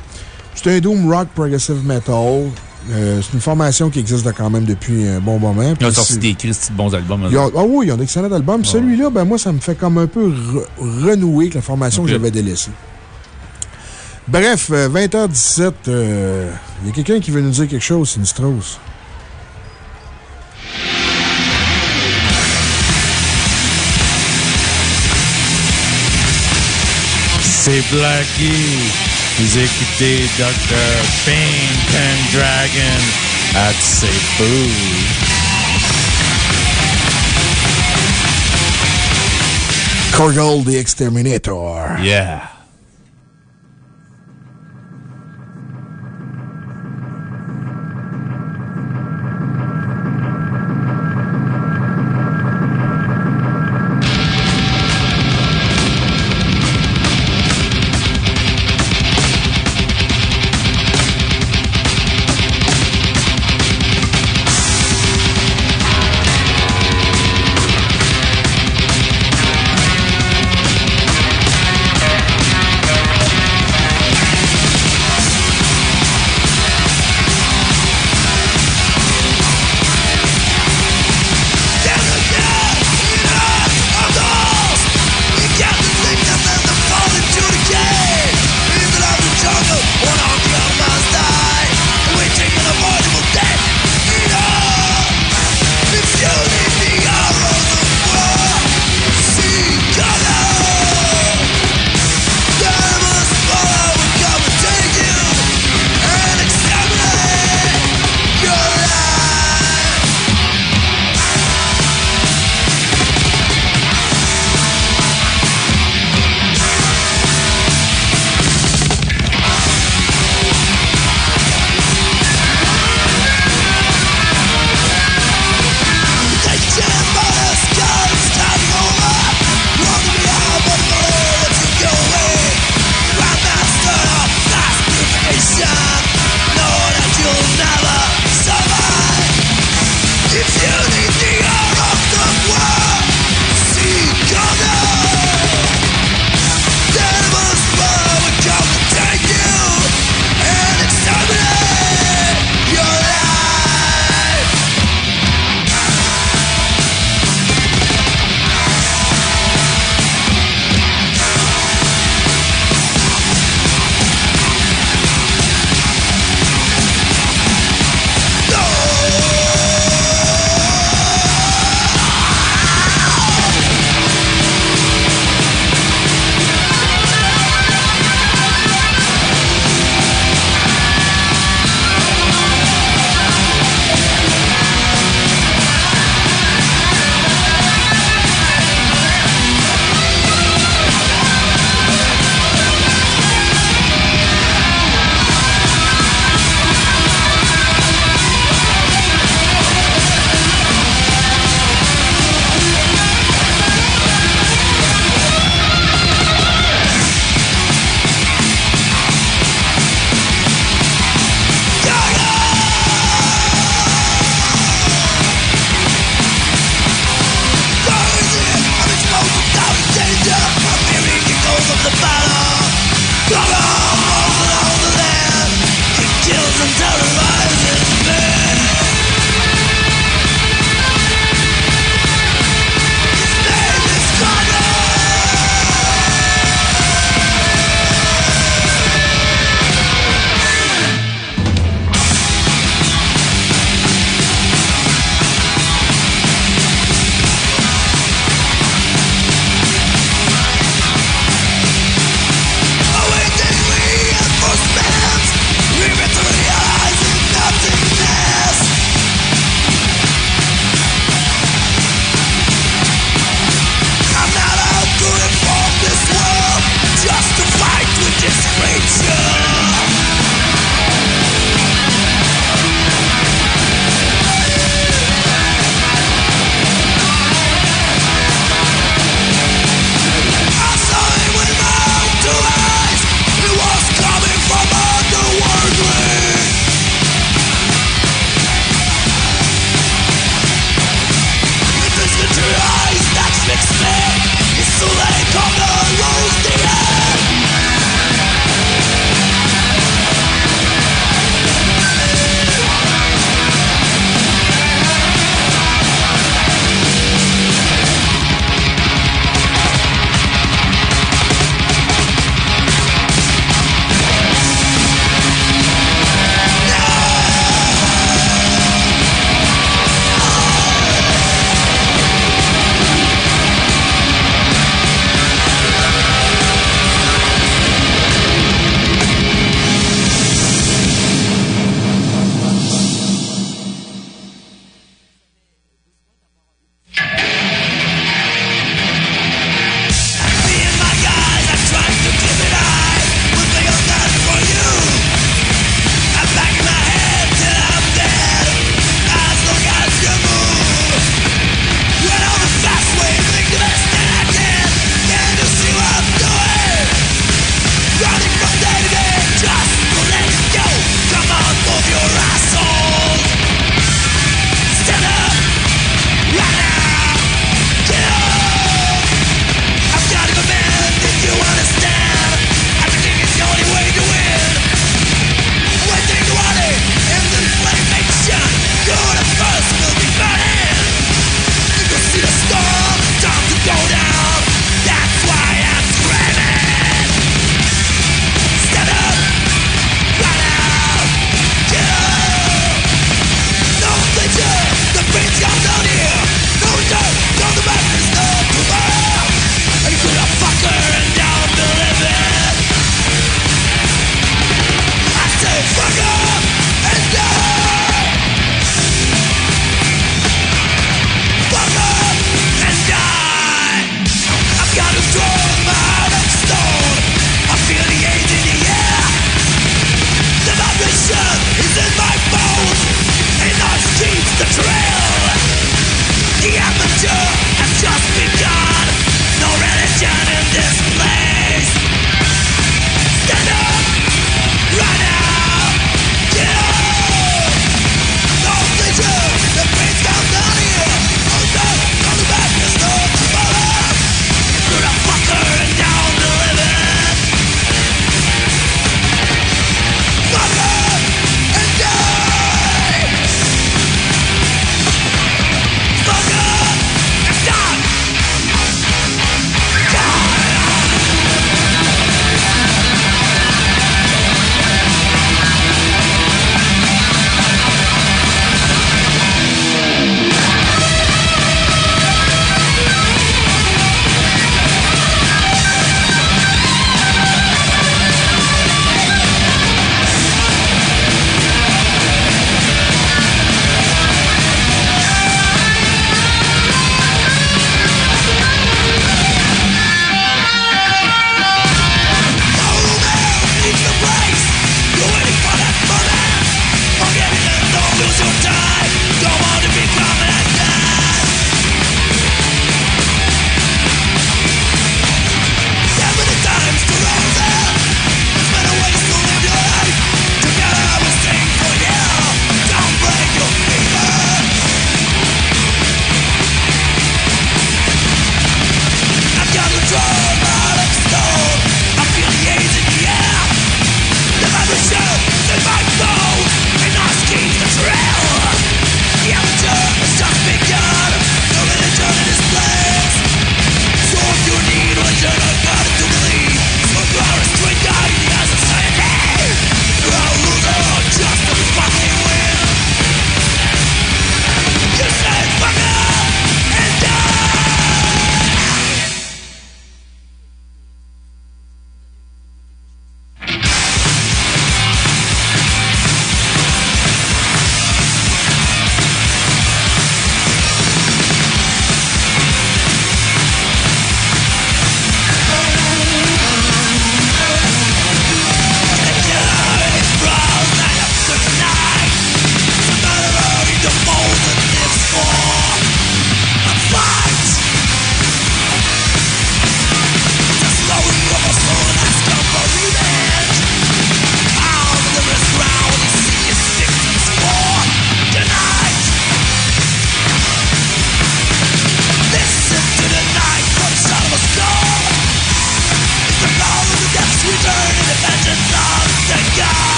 C'est un Doom Rock Progressive Metal. Euh, c'est une formation qui existe quand même depuis un bon moment. Ils ont sorti des Christy de bons albums. ah oui, ils ont d'excellents albums. Celui-là, ben moi, ça me fait comme un peu re- renouer avec la formation que j'avais délaissée. Bref, euh, 20h17, euh, il y a quelqu'un qui veut nous dire quelque chose, Sinistros? C'est Blackie. Vous écoutez Dr. Pink and Dragon at C'est Fou. Corgal the Exterminator. Yeah.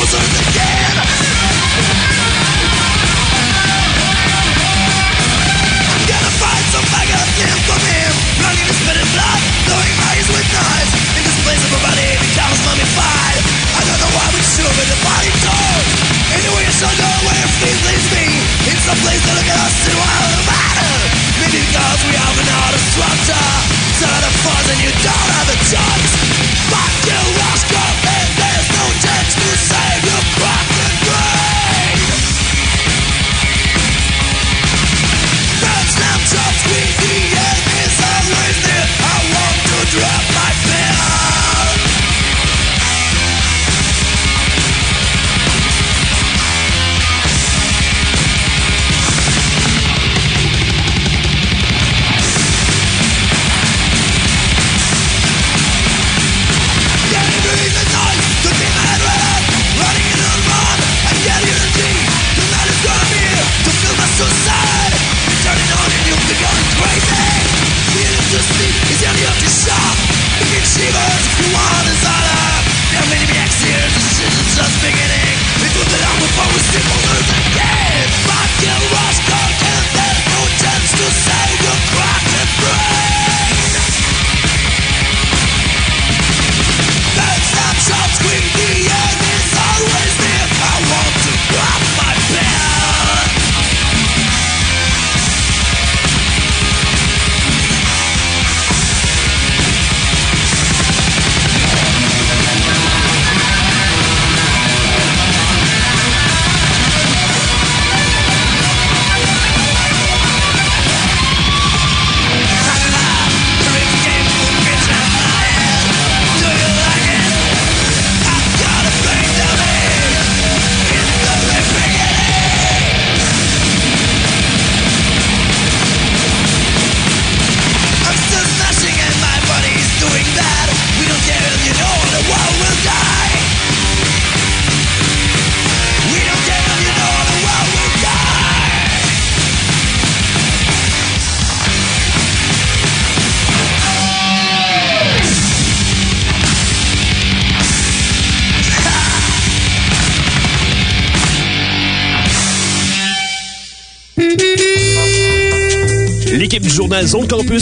Fuck you, Oscar,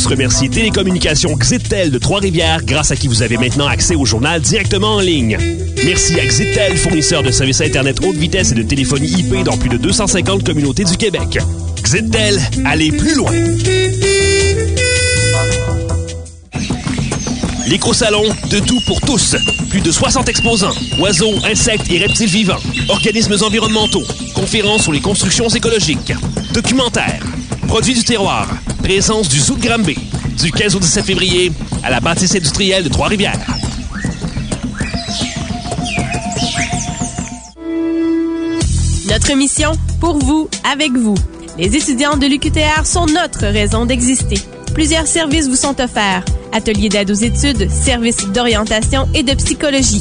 remercie Télécommunications Xitel de Trois-Rivières, grâce à qui vous avez maintenant accès au journal directement en ligne. Merci à Xitel, fournisseur de services Internet haute vitesse et de téléphonie IP dans plus de 250 communautés du Québec. Xitel, allez plus loin! L'éco-salon, de tout pour tous. Plus de 60 exposants. Oiseaux, insectes et reptiles vivants. Organismes environnementaux. Conférences sur les constructions écologiques. Documentaires. Produits du terroir. Présence du Zoo de. Du 15 au 17 février à la bâtisse industrielle de Trois-Rivières. Notre mission, pour vous, avec vous. Les étudiants de l'UQTR sont notre raison d'exister. Plusieurs services vous sont offerts. Ateliers d'aide aux études, services d'orientation et de psychologie.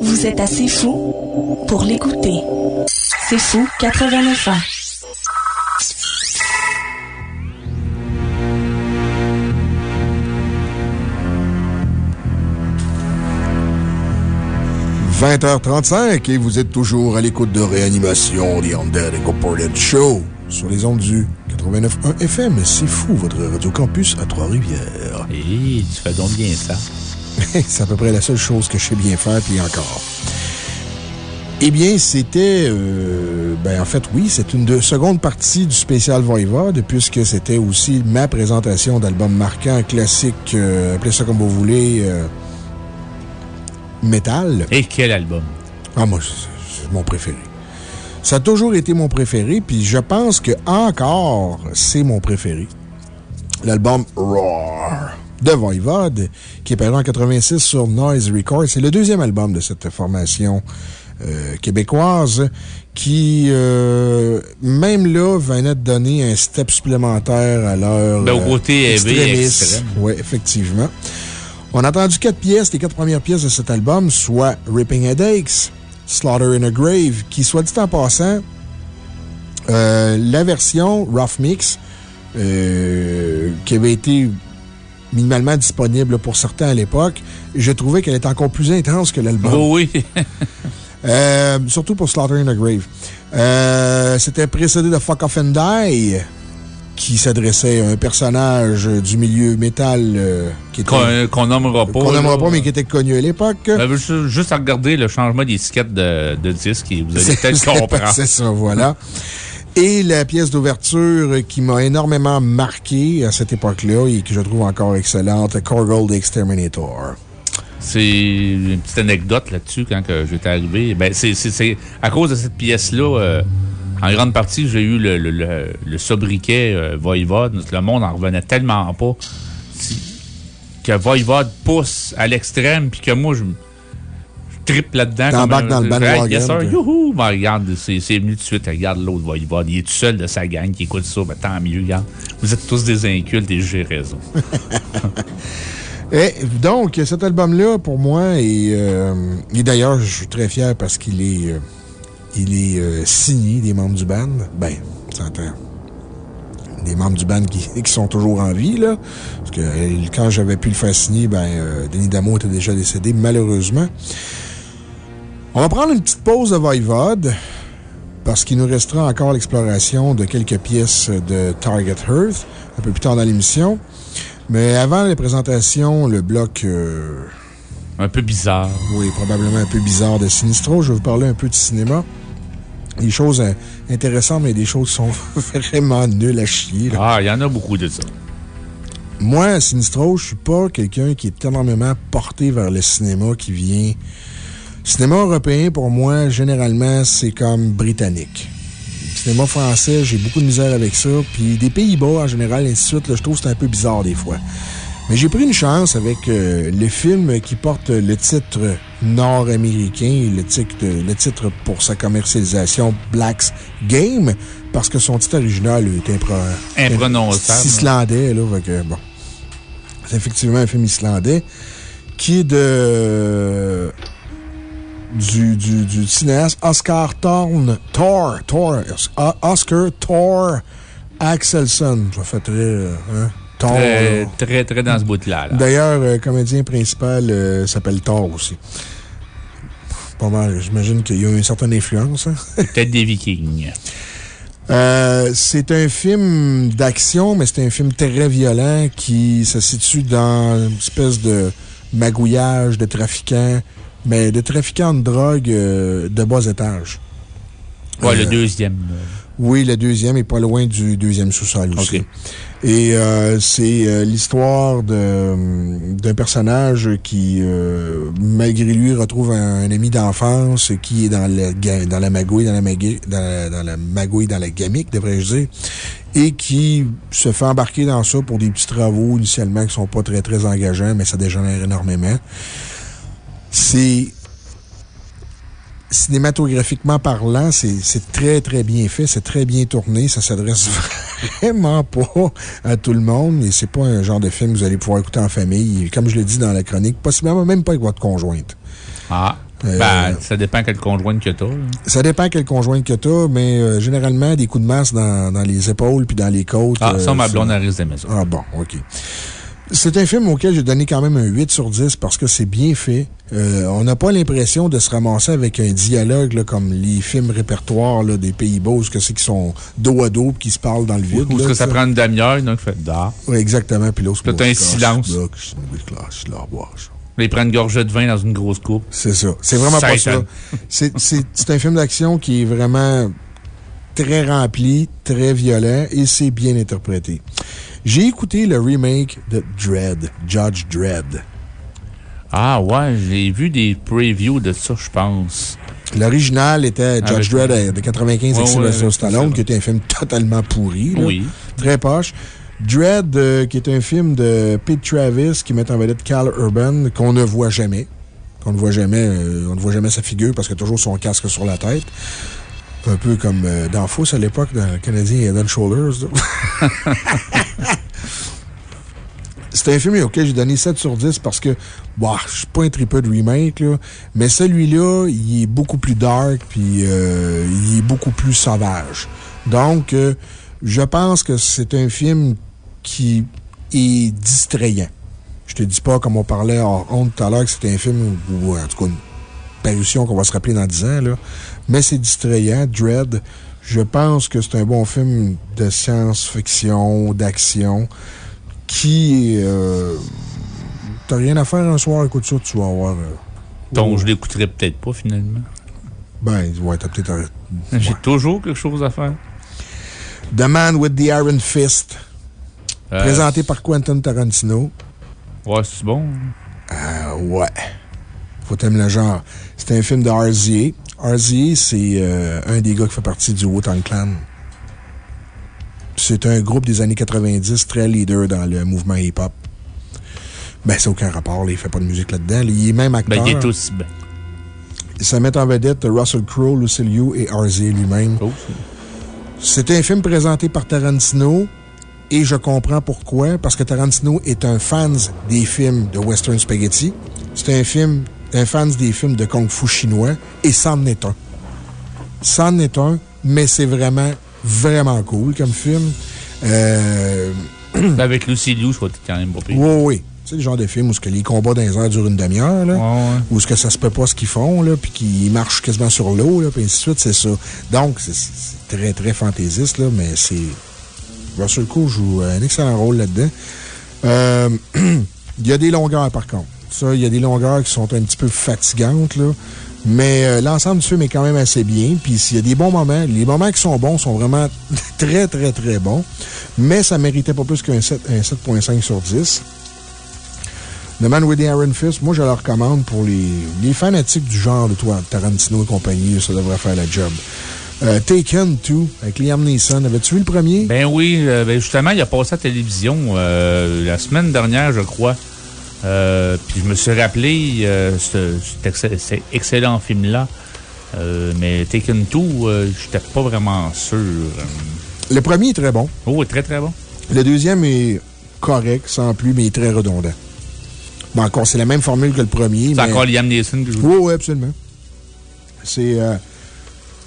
Vous êtes assez fou pour l'écouter. C'est fou 89 ans. – 20h35 et vous êtes toujours à l'écoute de Réanimation, The Undead Incorporated Show, sur les ondes du 89.1 FM. C'est fou, votre radio campus à Trois-Rivières. Hé, tu fais donc bien ça. C'est à peu près la seule chose que je sais bien faire, puis encore. Eh bien, c'était. euh, ben, en fait, oui, c'est une de- seconde partie du spécial Voivode, puisque c'était aussi ma présentation d'album marquant, classique, euh, appelez ça comme vous voulez, euh, métal. Et quel album? Ah, moi, c'est mon préféré. Ça a toujours été mon préféré, puis je pense que encore, c'est mon préféré. L'album Roar de Voivode, qui est paru en 86 sur Noise Records. C'est le deuxième album de cette formation euh, québécoise qui, euh, même là, venait de donner un step supplémentaire à leur. Ben, au côté extrémiste. Oui, effectivement. On a entendu quatre pièces, les quatre premières pièces de cet album, soit Ripping Headaches, Slaughter in a Grave, qui, soit dit en passant, euh, la version Rough Mix, euh, qui avait été minimalement disponible pour certains à l'époque, je trouvais qu'elle était encore plus intense que l'album. Oh oui. Euh, surtout pour Slaughter in a Grave. C'était précédé de Fuck Off and Die, qui s'adressait à un personnage du milieu métal euh, qui. Qu'on qu'on nommera pas. Qu'on nommera pas, mais qui était connu à l'époque. Ben, juste- à regarder le changement d'étiquette de, de disque et vous allez peut-être comprendre. C'est ça, voilà. Et la pièce d'ouverture qui m'a énormément marqué à cette époque-là et que je trouve encore excellente, Corgold Exterminator. C'est une petite anecdote là-dessus quand j'étais arrivé. Ben, c'est à cause de cette pièce-là, euh, en grande partie, j'ai eu le, le, le, le sobriquet euh, Voivode. Le monde en revenait tellement pas. Que Voivode pousse à l'extrême, puis que moi, je, je tripe là-dedans. T'embarques dans le bandwagon, Yes, sir, youhou! Ben, regarde, c'est venu tout de suite. Regarde l'autre Voivode. Il est tout seul de sa gang qui écoute ça. Ben, tant mieux, regarde. Vous êtes tous des incultes et j'ai raison. Et donc, cet album-là, pour moi, et, euh, et d'ailleurs, je suis très fier parce qu'il est, euh, il est euh, signé des membres du band. Ben, s'entend. Des membres du band qui, qui sont toujours en vie, là. Parce que euh, quand j'avais pu le faire signer, ben, euh, Denis Damo était déjà décédé, malheureusement. On va prendre une petite pause de Voivode parce qu'il nous restera encore l'exploration de quelques pièces de Target Earth un peu plus tard dans l'émission. Mais avant les présentations, le bloc. euh, un peu bizarre. Oui, probablement un peu bizarre de Sinistro. Je vais vous parler un peu de cinéma. Des choses euh, intéressantes, mais des choses qui sont vraiment nulles à chier. là. Ah, il y en a beaucoup de ça. Moi, Sinistro, je suis pas quelqu'un qui est énormément porté vers le cinéma qui vient. Cinéma européen, pour moi, généralement, c'est comme britannique. Cinéma français, j'ai beaucoup de misère avec ça. Puis des Pays-Bas, en général, ainsi de suite, là, je trouve que c'est un peu bizarre des fois. Mais j'ai pris une chance avec euh, le film qui porte le titre nord-américain. et Le titre, le titre pour sa commercialisation, Black's Game, parce que son titre original est impro Imprononçable. islandais, là. que, bon. C'est effectivement un film islandais qui est de. Du, du, du cinéaste Oscar Thorne, Thor, Thor, Oscar Thor Axelson. Ça fait très. euh, hein, Thor. Très, très, très dans ce bout-là. là. D'ailleurs, le comédien principal euh, s'appelle Thor aussi. Pas mal. J'imagine qu'il y a une certaine influence. hein. Peut-être des Vikings. Euh, c'est un film d'action, mais c'est un film très violent qui se situe dans une espèce de magouillage de trafiquants, mais de trafiquants de drogue euh, de bas étage. Ouais, le Euh, deuxième. Oui, le deuxième est pas loin du deuxième sous-sol aussi. Et euh, c'est euh, l'histoire d'un personnage qui, euh, malgré lui, retrouve un, un ami d'enfance qui est dans, le, ga- dans la magouille, dans la, magui- dans la, dans la magouille, dans la gamique, devrais-je dire, et qui se fait embarquer dans ça pour des petits travaux initialement qui sont pas très, très engageants, mais ça dégénère énormément. C'est cinématographiquement parlant, c'est très, très bien fait. C'est très bien tourné. Ça s'adresse vraiment pas à tout le monde. Et c'est pas un genre de film que vous allez pouvoir écouter en famille. Comme je l'ai dit dans la chronique, possiblement même pas avec votre conjointe. Ah. Euh, Ben, ça dépend quel conjoint que t'as. Ça dépend quel conjointe que t'as, mais euh, généralement, des coups de masse dans, dans les épaules puis dans les côtes. Ah, ça, euh, ma c'est- blonde, elle risque d'aimer ça. Ah bon, OK. C'est un film auquel j'ai donné quand même un 8 sur 10 parce que c'est bien fait. Euh, on n'a pas l'impression de se ramasser avec un dialogue là, comme les films répertoires là, des Pays-Bas où ce que c'est qui sont dos à dos et qui se parlent dans le vide. Ou est-ce que ça prend une demi-heure, donc fait d'art. Oui, exactement. Puis l'autre, Peut-être un silence. Là, il prend une gorgée de vin dans une grosse coupe. C'est ça. C'est vraiment pas ça. C'est c'est- c'est un film d'action qui est vraiment très rempli, très violent et c'est bien interprété. J'ai écouté le remake de Dread, Judge Dread. Ah, ouais, j'ai vu des previews de ça, je pense. L'original était Judge Avec- Dredd de 95 avec Ouais, Sylvester ouais, Stallone, qui était un film totalement pourri. là. Oui. Très poche. Dread, euh, qui est un film de Pete Travis, qui met en vedette Cal Urban, qu'on ne voit jamais. Qu'on ne voit jamais, euh, on ne voit jamais sa figure parce qu'il a toujours son casque sur la tête. Un peu comme euh, dans Fausse à l'époque, dans le Canadien Head and Shoulders. C'est un film auquel j'ai donné 7 sur 10 parce que, bah, je suis pas un tripeux de remake, là, mais celui-là, il est beaucoup plus dark, puis euh, il est beaucoup plus sauvage. Donc, euh, je pense que c'est un film qui est distrayant. Je te dis pas, comme on parlait en honte tout à l'heure, que c'était un film, ou en tout cas une parution qu'on va se rappeler dans 10 ans, là. Mais c'est distrayant. Dread, je pense que c'est un bon film de science-fiction, d'action, qui. Euh, T'as rien à faire un soir, écoute ça, tu vas avoir. euh, Donc, je l'écouterai peut-être pas, finalement. ben, ouais, t'as peut-être. un- J'ai toujours quelque chose à faire. The Man with the Iron Fist. Euh, présenté par Quentin Tarantino. Ouais, c'est bon. Euh, ouais. Faut t'aimer le genre. C'est un film de RZA. RZA, c'est euh, un des gars qui fait partie du Wu-Tang Clan. C'est un groupe des années 90 très leader dans le mouvement hip-hop. Ben, c'est aucun rapport, là, il fait pas de musique là-dedans. là. Il est même acteur. Ben, il est aussi bien. Ça met en vedette Russell Crowe, Lucille Liu et RZA lui-même. Oh, C'est un film présenté par Tarantino et je comprends pourquoi, parce que Tarantino est un fan des films de Western Spaghetti. C'est un film, un fan des films de Kung Fu chinois et c'en est un. C'en est un, mais c'est vraiment, vraiment cool comme film. Euh, Avec Lucy Liu, ça va être quand même pas pire. oui, oui. C'est le genre de film où que les combats dans les airs durent une demi-heure, là. Où ce que ça se peut pas ce qu'ils font, là, puis qu'ils marchent quasiment sur l'eau, là, puis ainsi de suite, c'est ça. Donc, c'est c'est très, très fantaisiste, là, mais c'est. Russell Crowe joue un excellent rôle là-dedans. Euh, il y a des longueurs, par contre. Il y a des longueurs qui sont un petit peu fatigantes, là. Mais euh, l'ensemble du film est quand même assez bien. Puis s'il y a des bons moments, les moments qui sont bons sont vraiment très, très, très bons. Mais ça méritait pas plus qu'un 7 un 7.5 sur 10. The Man with the Iron Fist, moi, je le recommande pour les, les fanatiques du genre de toi, Tarantino et compagnie, ça devrait faire la job. Euh, Taken 2 avec Liam Neeson. Avais-tu vu le premier? Ben oui, euh, ben justement, il a passé à la télévision la semaine dernière, je crois. Euh, puis je me suis rappelé euh, ce- cet ex- cet excellent film-là. Euh, mais Taken 2, euh, j'étais pas vraiment sûr. Le premier est très bon. Oh, très, très bon. Le deuxième est correct, sans plus, mais il est très redondant. Bon, encore, c'est la même formule que le premier. C'est mais- encore Liam Neeson que je Oui, oui, absolument. C'est euh,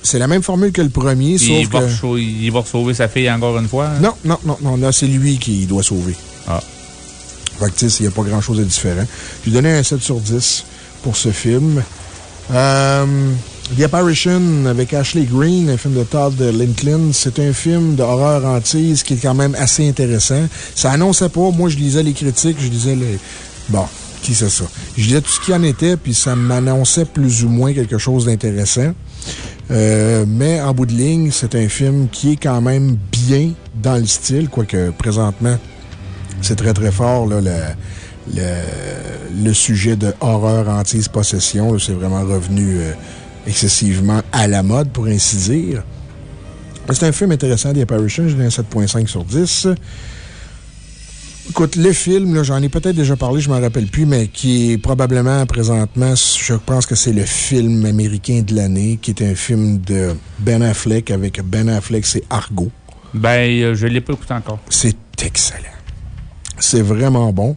c'est la même formule que le premier, il, sauf va que. il va sauver sa fille encore une fois. hein? Non, non, non, non. Là, c'est lui qui doit sauver. Ah. Fait que, il n'y a pas grand chose de différent. Je lui donnais un 7 sur 10 pour ce film. Euh, The Apparition avec Ashley Green, un film de Todd Linklin. C'est un film d'horreur hantise qui est quand même assez intéressant. Ça annonçait pas. Moi, je lisais les critiques, je lisais les. Bon, qui c'est ça? Je lisais tout ce qui en était, puis ça m'annonçait plus ou moins quelque chose d'intéressant. Euh, mais en bout de ligne, c'est un film qui est quand même bien dans le style, quoique présentement, c'est très très fort, là, le, le, le sujet de horreur, hantise, possession. C'est vraiment revenu euh, excessivement à la mode, pour ainsi dire. C'est un film intéressant, The Apparition. Je donne un 7,5 sur 10. Écoute, le film, j'en ai peut-être déjà parlé, je m'en rappelle plus, mais qui est probablement présentement, je pense que c'est le film américain de l'année, qui est un film de Ben Affleck avec Ben Affleck, c'est Argo. Ben, euh, je l'ai pas écouté encore. C'est excellent. C'est vraiment bon.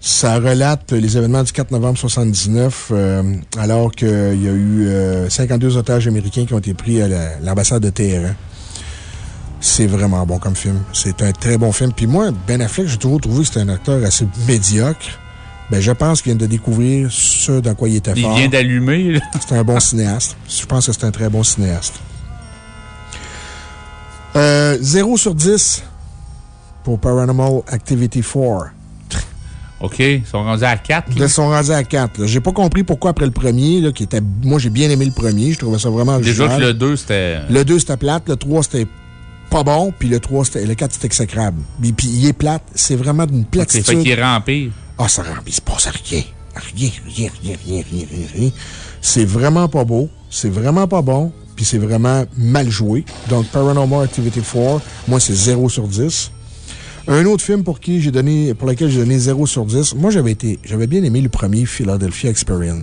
Ça relate les événements du 4 novembre 79, euh, alors qu'il y a eu euh, 52 otages américains qui ont été pris à la- l'ambassade de Téhéran. C'est vraiment bon comme film. C'est un très bon film. Puis moi, Ben Affleck, j'ai toujours trouvé que c'était un acteur assez médiocre. Ben, je pense qu'il vient de découvrir ce dans quoi il était Il fort. vient d'allumer. C'est un bon cinéaste. Je pense que c'est un très bon cinéaste. Euh, 0 sur 10 pour Paranormal Activity 4. OK, ils sont rendus à 4. Ils sont rendus à 4. J'ai pas compris pourquoi après le premier, là, qui était. Moi, j'ai bien aimé le premier. Je trouvais ça vraiment Déjà que le 2, c'était. Le 2, c'était plate. Le 3, c'était pas bon. Puis le 3, c'était. Le 4, c'était exécrable. Puis, puis il est plate. C'est vraiment d'une C'est platitude. fait qu'il est rempli. Ah, ça remplit. Il se passe rien. Rien, rien, rien, rien, rien, rien, rien. C'est vraiment pas beau. C'est vraiment pas bon. Puis c'est vraiment mal joué. Donc, Paranormal Activity 4, moi, c'est 0 sur 10. Un autre film pour qui j'ai donné, pour lequel j'ai donné 0 sur 10. Moi, j'avais été, j'avais bien aimé le premier Philadelphia Experiment.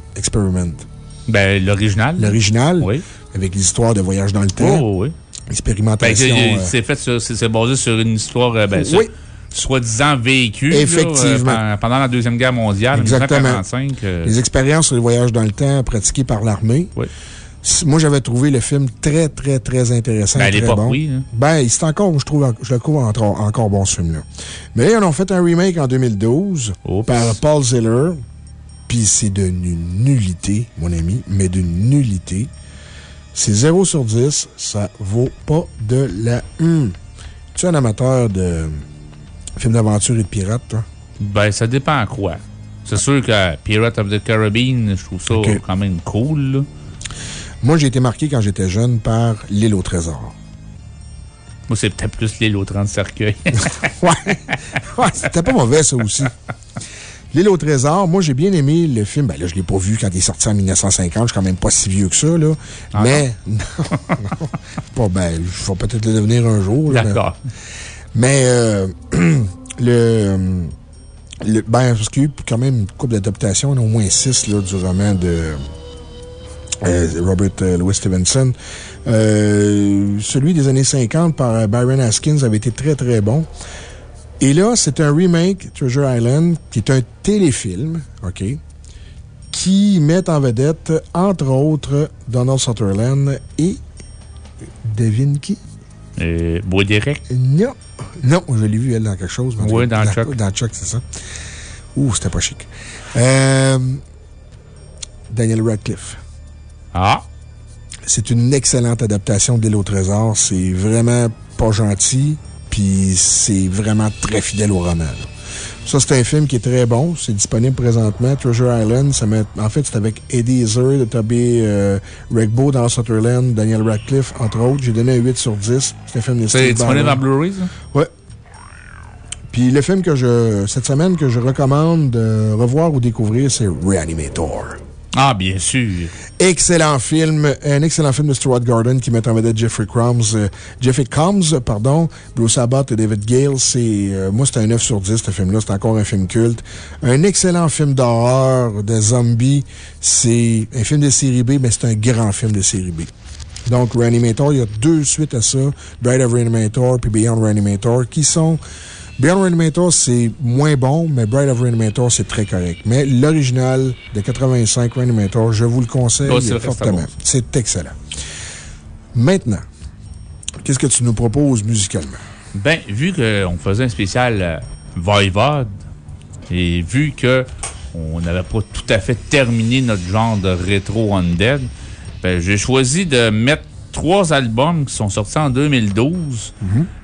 Ben, l'original. L'original. Oui. Avec les histoires de voyage dans le temps. Oh, oui. Ben, Expérimentation. c'est- euh, c'est fait sur- c'est c'est basé sur une histoire, euh, ben, Oui. soi-disant vécue. Effectivement. euh, pen- pendant la Deuxième Guerre mondiale, Exactement. 1945. euh, Les expériences sur les voyages dans le temps pratiquées par l'armée. Oui. Moi, j'avais trouvé le film très, très, très intéressant. Ben, à l'époque, bon. oui, hein. Ben, c'est encore, je trouve, je le trouve encore, encore bon, ce film-là. Mais ils en ont fait un remake en 2012 par Paul Ziller. Puis c'est d'une nullité, mon ami, mais d'une nullité. C'est 0 sur 10. Ça vaut pas de la hum. Tu es un amateur de films d'aventure et de pirates, toi? Ben, ça dépend à quoi. C'est sûr que Pirate of the Caribbean, je trouve ça quand même cool. là. Moi, j'ai été marqué quand j'étais jeune par L'île au trésor. Moi, c'est peut-être plus l'île aux 30 cercueils. ouais. Ouais, c'était pas mauvais, ça aussi. L'île au trésor, moi, j'ai bien aimé le film. Ben là, je l'ai pas vu quand il est sorti en 1950. Je suis quand même pas si vieux que ça, là. Ah, mais, non. pas ben, je vais peut-être le devenir un jour. mais- D'accord. Mais, euh, le, le. Ben, parce qu'il y a eu quand même une couple d'adaptations, au moins six, là, du roman de. Euh, Robert euh, Louis Stevenson. Euh, celui des années 50 par Byron Haskins avait été très, très bon. Et là, c'est un remake, Treasure Island, qui est un téléfilm, OK, qui met en vedette, entre autres, Donald Sutherland et. Devine qui? Euh, Bois-Direct. Non. Non, je l'ai vu, elle, dans quelque chose. Oui, cas, dans Chuck. Dans Chuck, c'est ça. Ouh, c'était pas chic. Euh, Daniel Radcliffe. Ah. C'est une excellente adaptation d'Île au trésor. C'est vraiment pas gentil, puis c'est vraiment très fidèle au roman. là. Ça, c'est un film qui est très bon. C'est disponible présentement. Treasure Island, ça met, en fait, c'est avec Eddie Izzard, Toby euh, Regbo dans Sutherland, Daniel Radcliffe, entre autres. J'ai donné un 8 sur 10. C'est un film de C'est disponible en Blu-ray, ça? Ouais. Puis le film que je, cette semaine, que je recommande de revoir ou découvrir, c'est Reanimator. Ah, bien sûr. Excellent film. Un excellent film de Stuart Gordon qui met en vedette Jeffrey Combs, euh, Jeffrey Combs, pardon, Bruce Abbott et David Gale. C'est, euh, moi, c'est un 9 sur 10, ce film-là. C'est encore un film culte. Un excellent film d'horreur, de zombies. C'est un film de série B, mais c'est un grand film de série B. Donc, Reanimator, il y a deux suites à ça. Bride of Reanimator puis Beyond Reanimator, qui sont Beyond Reanimator, c'est moins bon, mais Bride of Reanimator, c'est très correct. Mais l'original de 85 Reanimator, je vous le conseille Oh, fortement. c'est excellent. Maintenant, qu'est-ce que tu nous proposes musicalement? Ben, vu qu'on faisait un spécial euh, Voivode, et vu que on n'avait pas tout à fait terminé notre genre de rétro undead, ben, j'ai choisi de mettre trois albums qui sont sortis en 2012,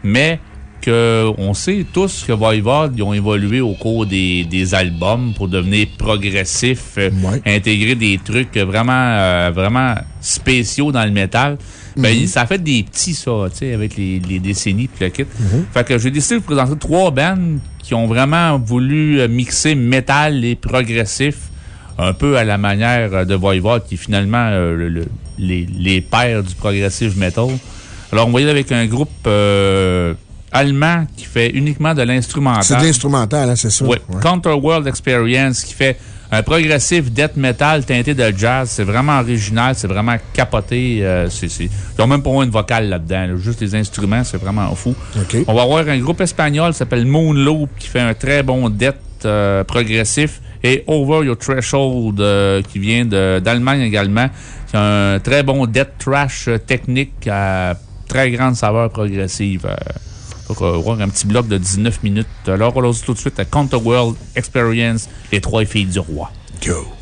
mais que on sait tous que Voivode, ils ont évolué au cours des, des albums pour devenir progressifs, euh, intégrer des trucs vraiment, euh, vraiment spéciaux dans le métal. Ben, Mhm. ça a fait des petits, ça, tu sais, avec les, les décennies puis le kit. Fait que j'ai décidé de vous présenter trois bands qui ont vraiment voulu euh, mixer métal et progressif, un peu à la manière de Voivode, qui est finalement euh, le- le- les, les pères du progressive metal. Alors, on va y aller avec un groupe euh, allemand qui fait uniquement de l'instrumental. C'est de l'instrumental, hein, c'est ça? Oui. Ouais. Counter World Experience qui fait un progressif death metal teinté de jazz. C'est vraiment original, c'est vraiment capoté. euh, c'est, c'est- Ils n'ont même pas une vocale là-dedans, là. juste les instruments, c'est vraiment fou. On va avoir un groupe espagnol qui s'appelle Moonloop qui fait un très bon death euh, progressif. Et Over Your Threshold euh, qui vient d'Allemagne également. C'est un très bon death trash euh, technique à très grande saveur progressive. Euh, avoir un petit bloc de 19 minutes. Alors, on lance tout de suite à Counter World Experience, les trois filles du roi. Go!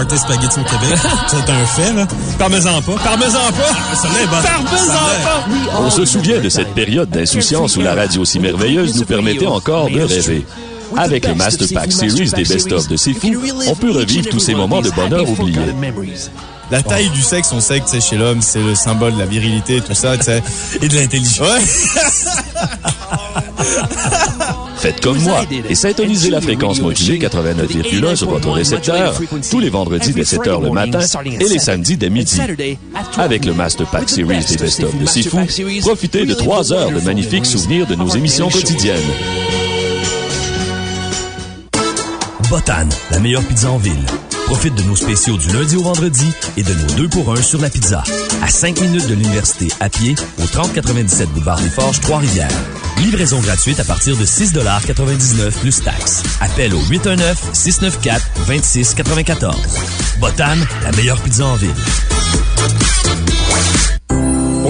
Party spaghetti au Québec. C'est un fait, là. Parmesan pas. Parmesan pas! Ça l'est, bon. Parmesan pas! On se souvient de cette période d'insouciance où la radio si merveilleuse nous permettait encore de rêver. Avec le Master Pack Series des best-of de C'est Fou, on peut revivre tous ces moments de bonheur oubliés. La taille du sexe, on sait que c'est chez l'homme, c'est le symbole de la virilité, tout ça, tu sais. Et de l'intelligence. Faites comme moi et syntonisez la fréquence modulée 89,1 sur votre récepteur tous les vendredis dès 7 h le matin et les samedis dès midi. Avec le Master Pack Series des best-of de C'est Fou, profitez de 3 heures de magnifiques souvenirs de nos émissions quotidiennes. Botan, la meilleure pizza en ville. Profite de nos spéciaux du lundi au vendredi et de nos deux pour un sur la pizza. À 5 minutes de l'université à pied au 3097 boulevard des Forges, Trois-Rivières. Livraison gratuite à partir de 6,99 plus taxes. Appel au 819-694-2694. Botan, la meilleure pizza en ville.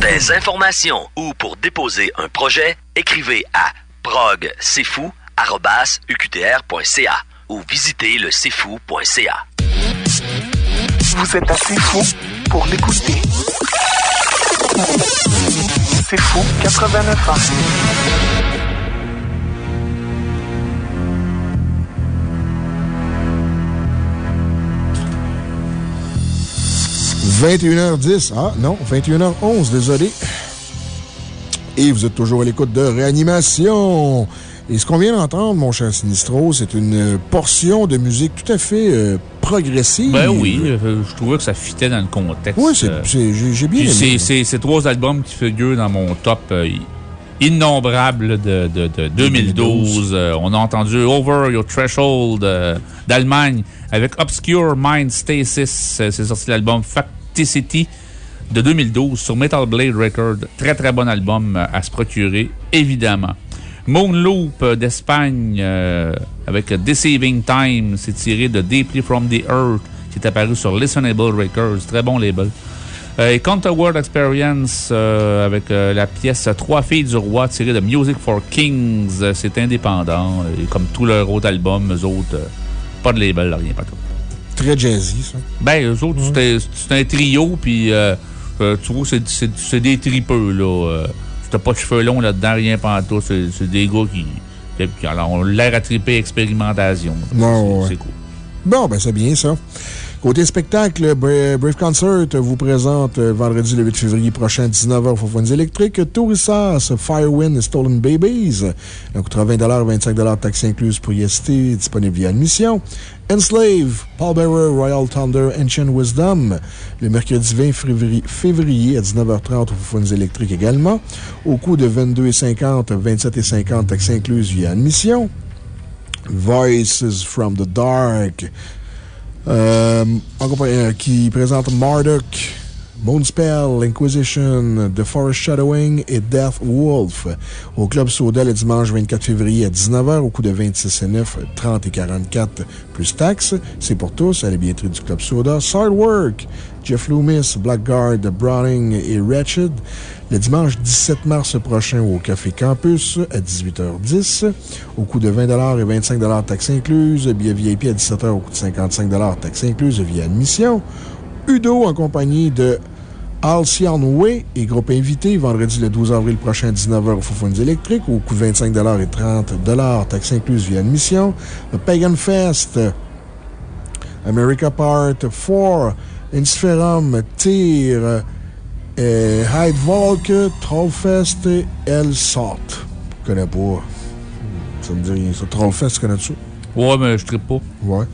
Des informations ou pour déposer un projet, écrivez à progcfou.uqtr.ca ou visitez le cfou.ca. Vous êtes assez fou pour l'écouter. C'est fou 89 ans. 21h10. Ah, non, 21h11, désolé. Et vous êtes toujours à l'écoute de Réanimation. Et ce qu'on vient d'entendre, mon cher Sinistro, c'est une portion de musique tout à fait euh, progressive. Ben oui, euh, je trouvais que ça fitait dans le contexte. Oui, j'ai bien aimé. c'est- C'est ces trois albums qui figurent dans mon top euh, innombrable de, de, de 2012. Euh, on a entendu Over Your Threshold euh, d'Allemagne avec Obscure Mind Stasis. Euh, C'est sorti l'album Facticity de 2012 sur Metal Blade Record. Très, très bon album euh, à se procurer, évidemment. Moon Loop euh, d'Espagne euh, avec Deceiving Time, c'est tiré de Deeply from the Earth, qui est apparu sur Listenable Records. Très bon label. Et Counter World Experience avec la pièce Trois filles du roi tirée de Music for Kings. C'est indépendant. Et comme tous leurs autres albums, eux autres, pas de label, rien, pas tout. Très jazzy, ça. Ben, eux autres, c'est un trio, puis euh, euh, tu vois, c'est- des tripeux, là. Euh, T'as pas de cheveux longs là-dedans, rien pantoute. C'est des gars qui, alors, ont l'air à triper expérimentation. Non, ouais. C'est cool. Bon, ben c'est bien ça. Côté spectacle, Bra- Brave Concert vous présente euh, vendredi le 8 février prochain, 19h, Fofons électriques. Tourissas, Firewind Stolen Babies. Coûtera 20 25 taxes incluses pour y assister, disponible via admission. Enslave, Paul Bearer, Royal Thunder, Ancient Wisdom. Le mercredi 20 février, à 19h30 au Fofons électriques également. Au coût de 22,50 27,50 taxes incluses via admission. Voices from the Dark, qui présente Marduk, Moonspell, Inquisition, The Forest Shadowing et Death Wolf au Club Soda le dimanche 24 février à 19h au coût de 26 et 9, 30 et 44 plus taxes. C'est pour tous à la billetterie du Club Soda. Swordwork, Jeff Loomis, Blackguard, Browning et Wretched le dimanche 17 mars prochain au Café Campus à 18h10 au coût de 20 et 25 taxes incluses. Billet VIP à 17h au coût de 55 taxes incluses via admission. Udo en compagnie de Alcian Way et groupe invité vendredi le 12 avril prochain à 19h au Foufounes électriques au coût de 25 et 30 taxes incluses via admission. Le Pagan Fest, America Part 4, Insphérum, Tyr, euh, Hyde Volk, Trollfest et El Salt. Je connais pas. Ça me dit rien. Ça, Trollfest, tu connais-tu? Ouais, mais je trippe pas. Ouais.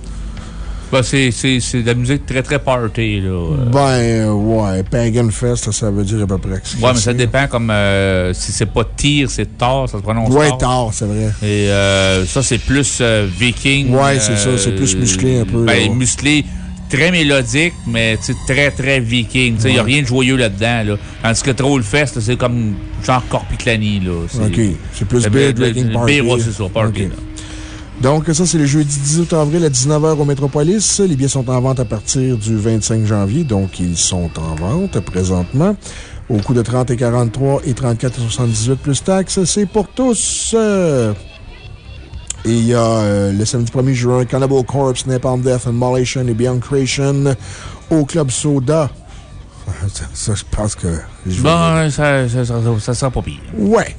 Ben, c'est de la musique très, très party, là. Ben, ouais, Pagan Fest, ça veut dire à peu près. Ouais, mais ça dépend comme euh, si c'est pas tir, c'est tard, ça se prononce Ouais, tard. c'est vrai. Et euh, ça, c'est plus euh, viking. Ouais, c'est ça, c'est plus musclé un peu, Ben, là. musclé, très mélodique, mais très, très viking. Il n'y a rien de joyeux là-dedans. Là. Tandis que Trollfest, c'est comme genre Corpiclani. Là. OK. C'est plus beer drinking party. beer, c'est ça, party. Donc, ça, c'est le jeudi 18 avril à 19h au Métropolis. Les billets sont en vente à partir du 25 janvier, donc ils sont en vente présentement. Au coût de 30 et 43 et 34,78 plus taxes, c'est pour tous. Euh, Et il y a euh, le samedi 1er juin, Cannibal Corpse, Napalm Death, Immolation et Beyond Creation au Club Soda. Ça, ça, je pense que. je Bon, ça, ça, ça, ça sera pas pire. Ouais.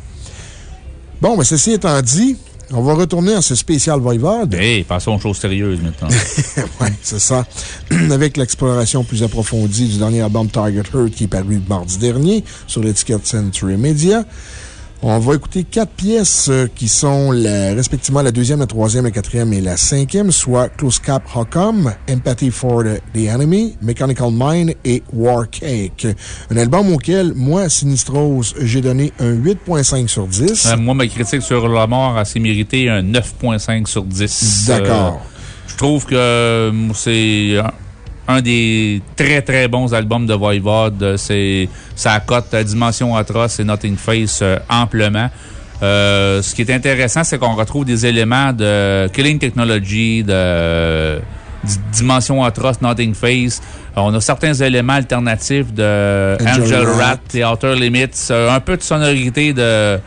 Bon, mais ceci étant dit, on va retourner à ce spécial Voivode. Hey, passons aux choses sérieuses maintenant. oui, c'est ça. Avec l'exploration plus approfondie du dernier album Target Hurt qui est paru mardi dernier sur l'étiquette Century Media. On va écouter quatre pièces euh, qui sont la- respectivement la deuxième, la troisième, la quatrième et la cinquième, soit Close Cap Huckum, Empathy for the, the Enemy, Mechanical Mind et War Cake. Un album auquel, moi, Sinistros, j'ai donné un 8.5 sur 10. Euh, moi, ma critique sur la mort a s'est mérité un 9,5 sur 10. D'accord. Euh, je trouve que c'est un, des très, très bons albums de Voivode. Euh, C'est, ça cote euh, Dimension Atroce et Nothing Face euh, amplement. Euh, ce qui est intéressant, c'est qu'on retrouve des éléments de Killing Technology, de Di- Dimension Atroce, Nothing Face. Euh, On a certains éléments alternatifs de Angel Angel Rat. Rat et Outer Limits. Euh, un peu de sonorité de,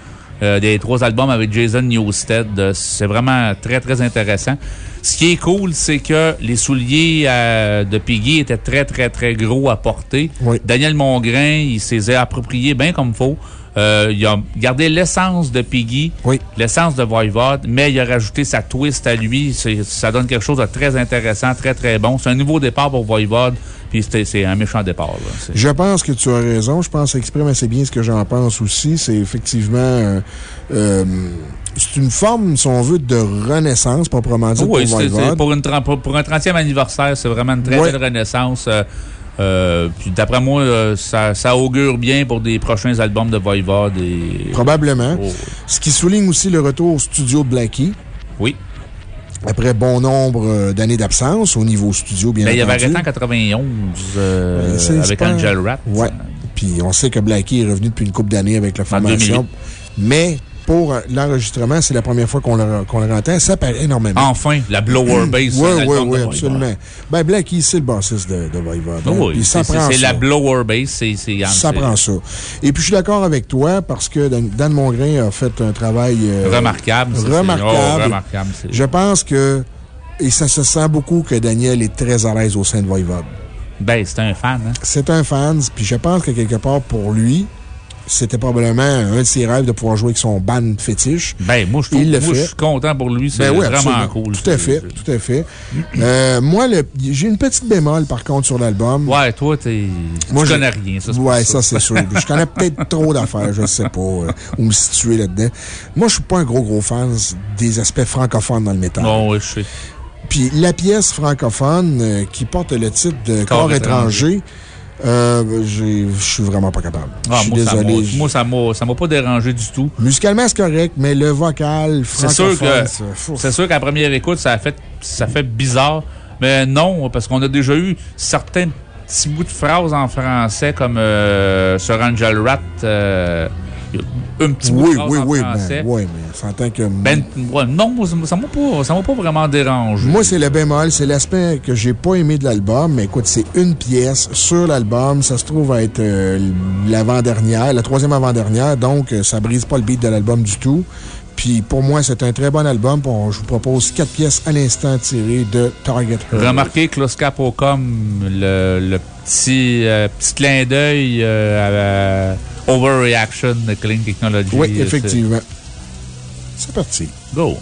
euh, des trois albums avec Jason Newsted. Euh, C'est vraiment très, très intéressant. Ce qui est cool, c'est que les souliers euh, de Piggy étaient très, très, très gros à porter. Daniel Mongrain, il s'est les a appropriés bien comme il faut. Euh, il a gardé l'essence de Piggy, l'essence de Voivode, mais il a rajouté sa twist à lui. Ça donne quelque chose de très intéressant, très, très bon. C'est un nouveau départ pour Voivode, puis c'est un méchant départ. là. Je pense que tu as raison. Je pense que ça exprime assez bien ce que j'en pense aussi. C'est effectivement. euh, euh, c'est une forme, si on veut, de renaissance, proprement dit, Oui, pour pour, une, pour, pour un 30e anniversaire, c'est vraiment une très belle renaissance. Euh, euh, puis d'après moi, euh, ça, ça augure bien pour des prochains albums de Voivode. Et... Probablement. Oh. Ce qui souligne aussi le retour au studio de Blackie. Oui. Après bon nombre euh, d'années d'absence au niveau studio, bien Ben, il avait entendu. arrêté en 91 euh, Ben, avec Angel Rat. Ouais. Puis on sait que Blackie est revenu depuis une couple d'années avec la formation. 2008. Mais pour l'enregistrement, c'est la première fois qu'on le, entend. Ça paraît énormément. Enfin, la blower bass. Oui, oui, oui, absolument. Ben, Blackie, c'est le bassiste de, de Voivode. hein. Oui, c'est la blower bass. c'est- Ça prend ça. Et puis, je suis d'accord avec toi parce que Dan, Mongrain a fait un travail euh, Remarquable, ça, remarquable. oh, remarquable, Je pense que, et ça se sent beaucoup que Daniel est très à l'aise au sein de Voivode. Ben, c'est un fan. Hein? C'est un fan, puis je pense que quelque part pour lui, c'était probablement un de ses rêves de pouvoir jouer avec son band fétiche. Ben, moi, je trouve- Il le moi, fait. je suis content pour lui. C'est Ben oui, vraiment absolument. cool. Tout à fait, tout à fait. Euh, moi, le- j'ai une petite bémol, par contre, sur l'album. Ouais, toi, t'es- Moi, tu je- connais rien. Ça, Ouais, ça, c'est sûr. Je connais peut-être trop d'affaires, je sais pas, euh, où me situer là-dedans. Moi, je suis pas un gros, gros fan des aspects francophones dans le métal. Bon, oui, je sais. Puis la pièce francophone euh, qui porte le titre de Corps Corps, étranger. étranger, euh, j'ai- je suis vraiment pas capable. Ah, je suis moi, ça moi, ça m'a pas dérangé du tout. Musicalement, c'est correct, mais le vocal C'est sûr que, c'est sûr qu'à première écoute, ça a fait, ça fait bizarre. Mais non, parce qu'on a déjà eu certains petits bouts de phrases en français, comme euh, sur Angel Rat. euh, un petit Oui, oui, oui, français. ben, oui, mais s'entend que. Ben, non, ça ça m'a pas, ça m'a pas vraiment dérangé. Moi, c'est le bémol, c'est l'aspect que j'ai pas aimé de l'album, mais écoute, c'est une pièce sur l'album. Ça se trouve à être euh, l'avant-dernière, la troisième avant-dernière, donc euh, ça brise pas le beat de l'album du tout. Puis pour moi, c'est un très bon album. Pour- je vous propose quatre pièces à l'instant tirées de Target Hurt. Remarquez que Capocom, le, le petit, euh, petit clin d'œil euh, à, Overreaction de Clean Technology. Oui, c'est- effectivement. C'est parti. Go.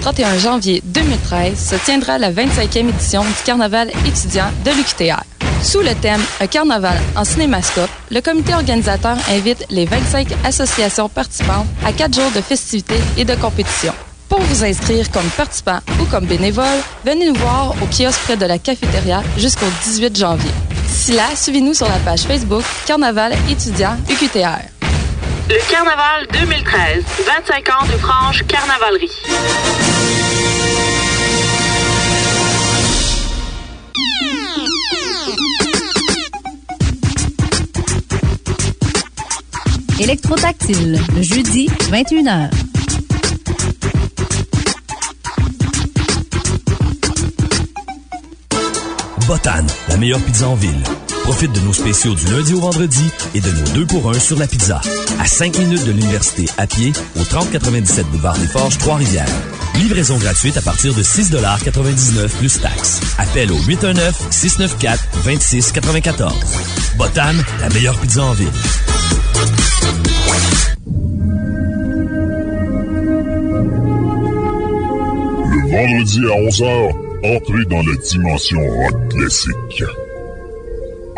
31 janvier 2013 se tiendra la 25e édition du Carnaval étudiant de l'UQTR. Sous le thème Un carnaval en cinémascope, le comité organisateur invite les 25 associations participantes à quatre jours de festivités et de compétitions. Pour vous inscrire comme participant ou comme bénévole, venez nous voir au kiosque près de la cafétéria jusqu'au 18 janvier. D'ici là, suivez-nous sur la page Facebook Carnaval étudiant UQTR. Le Carnaval 2013, 25 ans de franche carnavalerie. Électrotactile, le jeudi, 21h. Botan, la meilleure pizza en ville. Profite de nos spéciaux du lundi au vendredi et de nos deux pour un sur la pizza. À 5 minutes de l'université à pied au 3097 boulevard des Forges, Trois-Rivières. Livraison gratuite à partir de 6,99 plus taxes. Appel au 819-694-2694. Botan, la meilleure pizza en ville. Le vendredi à 11h, entrez dans la dimension rock classique.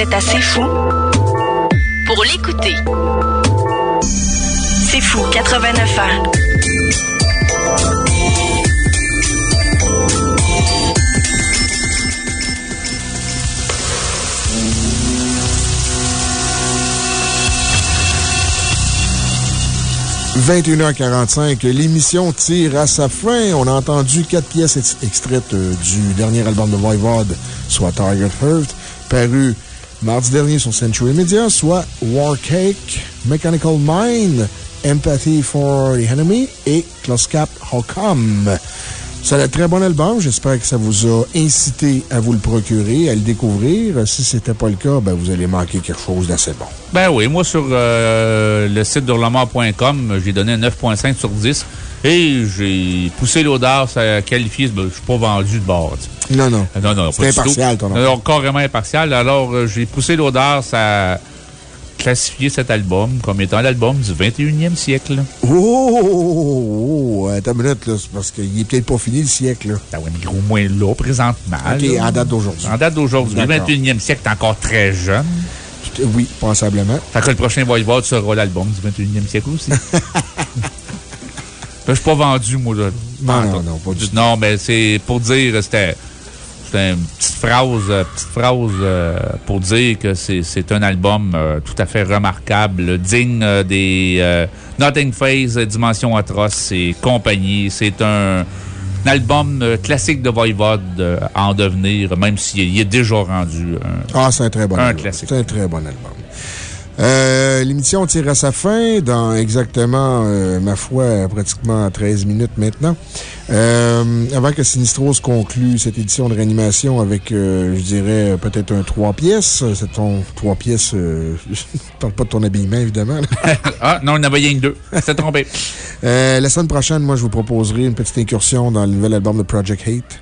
Êtes assez fou pour l'écouter. C'est fou, 89 ans. – 21h45, l'émission tire à sa fin. On a entendu quatre pièces ex- extraites euh, du dernier album de Voivode, soit Target Heart, paru mardi dernier sur Century Media, soit War Cake, Mechanical Mind, Empathy for the Enemy et Close Cap Come. C'est un très bon album. J'espère que ça vous a incité à vous le procurer, à le découvrir. Si ce n'était pas le cas, ben, vous allez manquer quelque chose d'assez bon. Ben oui, moi sur euh, le site d'Hurlemort.com, j'ai donné un 9.5 sur 10 et j'ai poussé l'audace à qualifier. ben, je suis pas vendu de bord. Non, non. Non, non, C'est pas impartial, ton affaire. Alors, carrément impartial. Alors, euh, j'ai poussé l'audace à classifier cet album comme étant l'album du 21e siècle. Oh, oh, oh, oh, attends une minute, là. C'est parce qu'il est peut-être pas fini le siècle, là. Ah ouais, mais au moins là, présentement. OK, là. en date d'aujourd'hui. En date d'aujourd'hui. Le D'accord. 21e siècle, t'es encore très jeune. Oui, passablement. Fait que le prochain Voivode sera l'album du 21e siècle aussi. Je suis pas vendu, moi, là. Non, non, non, pas du tout. Non, mais c'est pour dire, c'était. C'était une petite phrase, euh, petite phrase euh, pour dire que c'est c'est un album euh, tout à fait remarquable, digne des Nothing Phase, Dimension Atroce et compagnie. C'est un, un album classique de Voivode à en devenir, même s'il il est déjà rendu un, Ah, c'est un très bon un album. classique. C'est un très bon album. Euh, L'émission tire à sa fin dans exactement, euh, ma foi, pratiquement 13 minutes maintenant. Euh, avant que Sinistros conclue cette édition de réanimation avec, euh, je dirais, peut-être un 3 pièces. C'est ton 3 pièces. euh, je ne parle pas de ton habillement, évidemment. ah, non, il n'y en avait rien que deux. C'est trompé. Euh, la semaine prochaine, moi, je vous proposerai une petite incursion dans le nouvel album de Project Hate.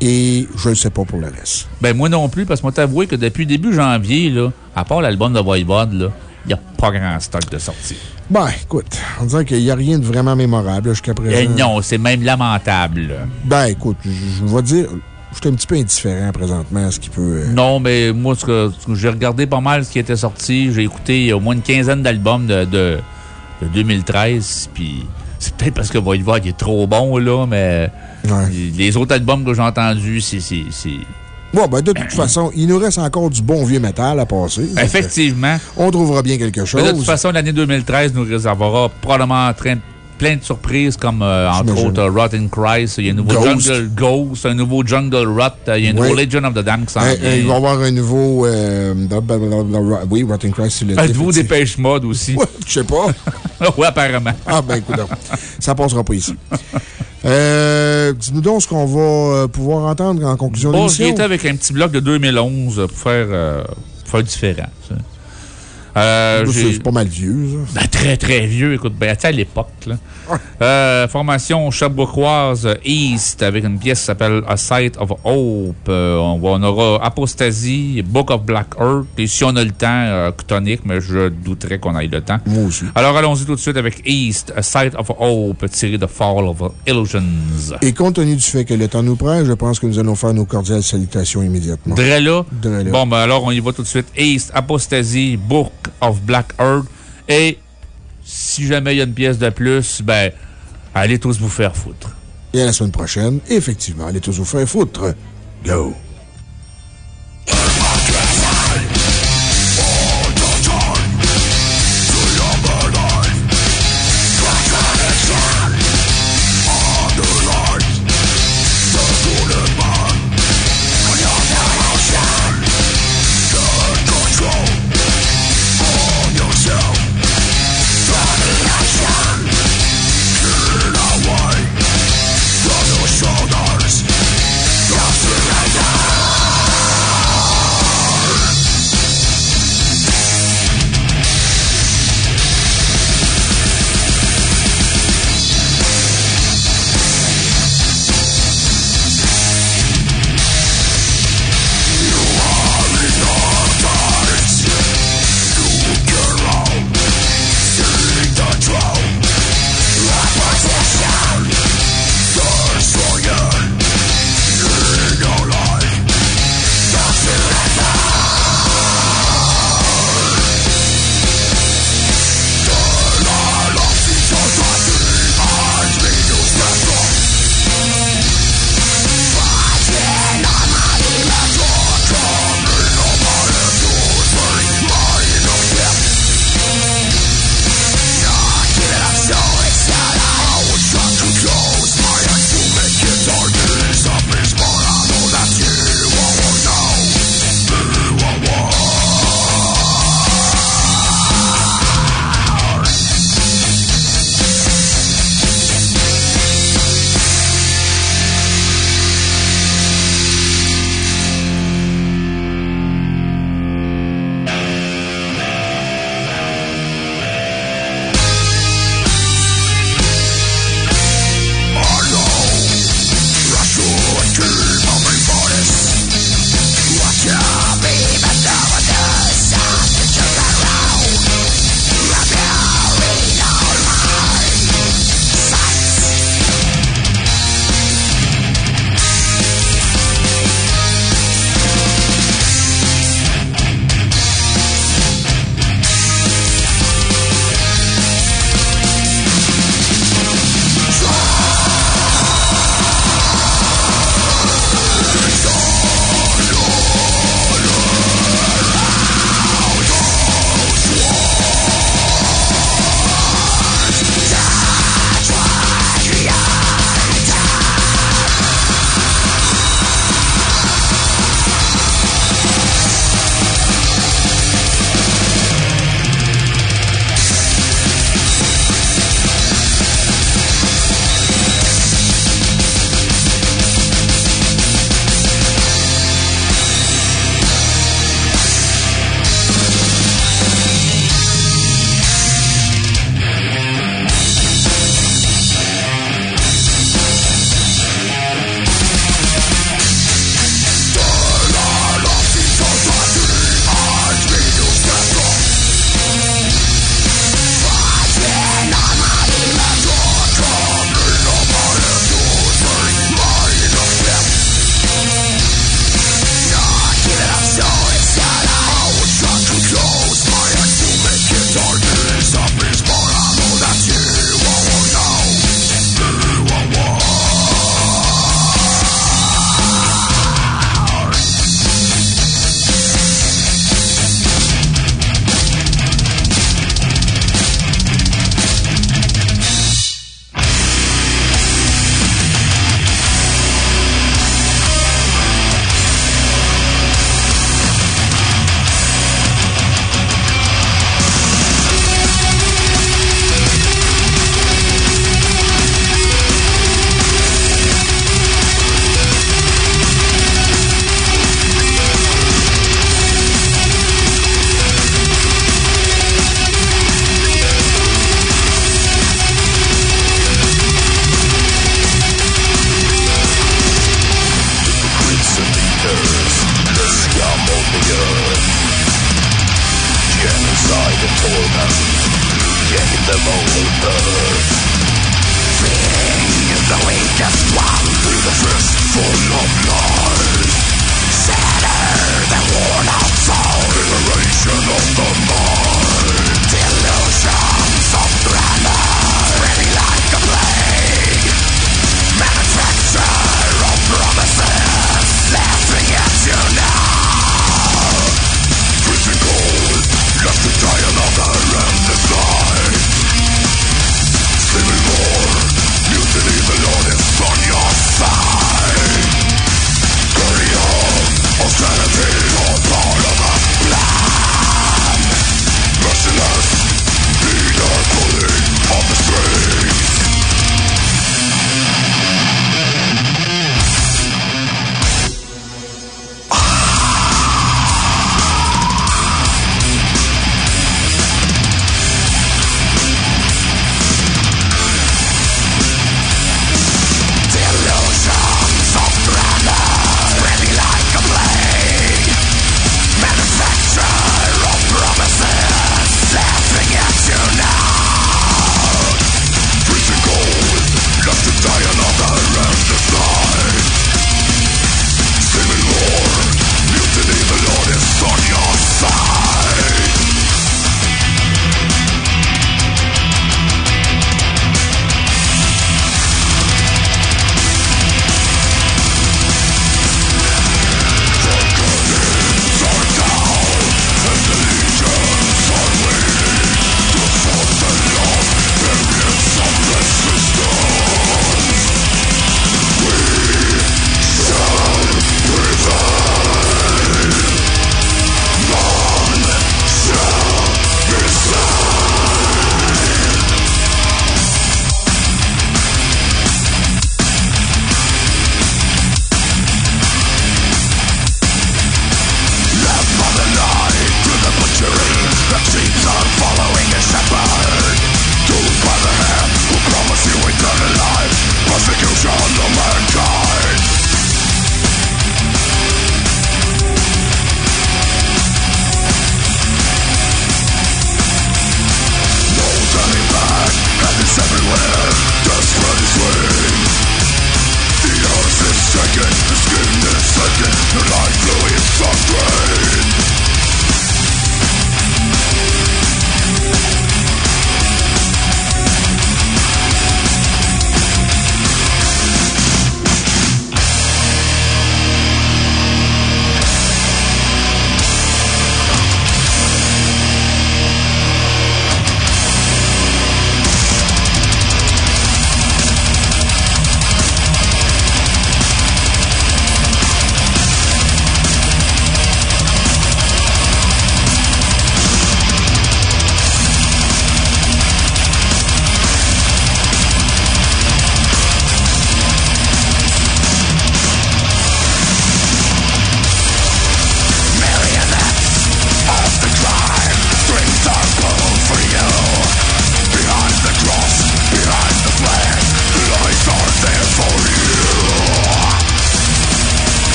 Et je ne sais pas pour le reste. Ben, moi non plus, parce que moi, t'avouer que depuis début janvier, là, à part l'album de Voivode, là, n'y a pas grand stock de sortie. Ben, écoute, on dirait qu'il n'y a rien de vraiment mémorable jusqu'à présent. Eh non, c'est même lamentable. Ben, écoute, je, vais dire, je suis un petit peu indifférent présentement à ce qui peut. euh, Non, mais moi, ce que, j'ai regardé pas mal ce qui était sorti. J'ai écouté au moins une quinzaine d'albums de, de, de 2013. Puis c'est peut-être parce que Voivode est trop bon, là, mais les autres albums que j'ai entendus, c'est. Bon, ben, de toute façon, il nous reste encore du bon vieux métal à passer. Effectivement. On trouvera bien quelque chose. De toute façon, l'année 2013 nous réservera probablement en train plein de surprises comme, euh, entre autres, euh, Rotten Christ. Il y a un nouveau Ghost. Jungle Ghost, un nouveau Jungle Rot. euh, Il y a un nouveau Legend of the Damned qui s'en vient. euh, il va y avoir un nouveau. euh, oui, Rotten Christ, c'est le Un nouveau Dépêche Mode aussi. Ouais, je sais pas. oui, apparemment. Ah, ben écoute, ça passera pas ici. Euh, Dis-nous donc ce qu'on va pouvoir entendre en conclusion de Bon, j'y l'émission. étais avec un petit bloc de 2011 pour faire, pour faire différent. ça. Euh, C'est pas mal vieux, ça. Ben, très, très vieux. Écoute, ben, à l'époque, là. Euh, formation Sherbrookeoise East avec une pièce qui s'appelle A Sight of Hope. Euh, on, va- on aura Apostasie, Book of Black Earth. Et si on a le temps, euh, Ctonic, mais je douterais qu'on ait le temps. Moi aussi. Alors, allons-y tout de suite avec East, A Sight of Hope, tiré de Fall of Illusions. Et compte tenu du fait que le temps nous prend, je pense que nous allons faire nos cordiales salutations immédiatement. Dre là? Dre là. Bon, ben alors, on y va tout de suite. East, Apostasie, Book of Black Earth. Et si jamais il y a une pièce de plus, ben, allez tous vous faire foutre. Et à la semaine prochaine, effectivement, allez tous vous faire foutre. Go!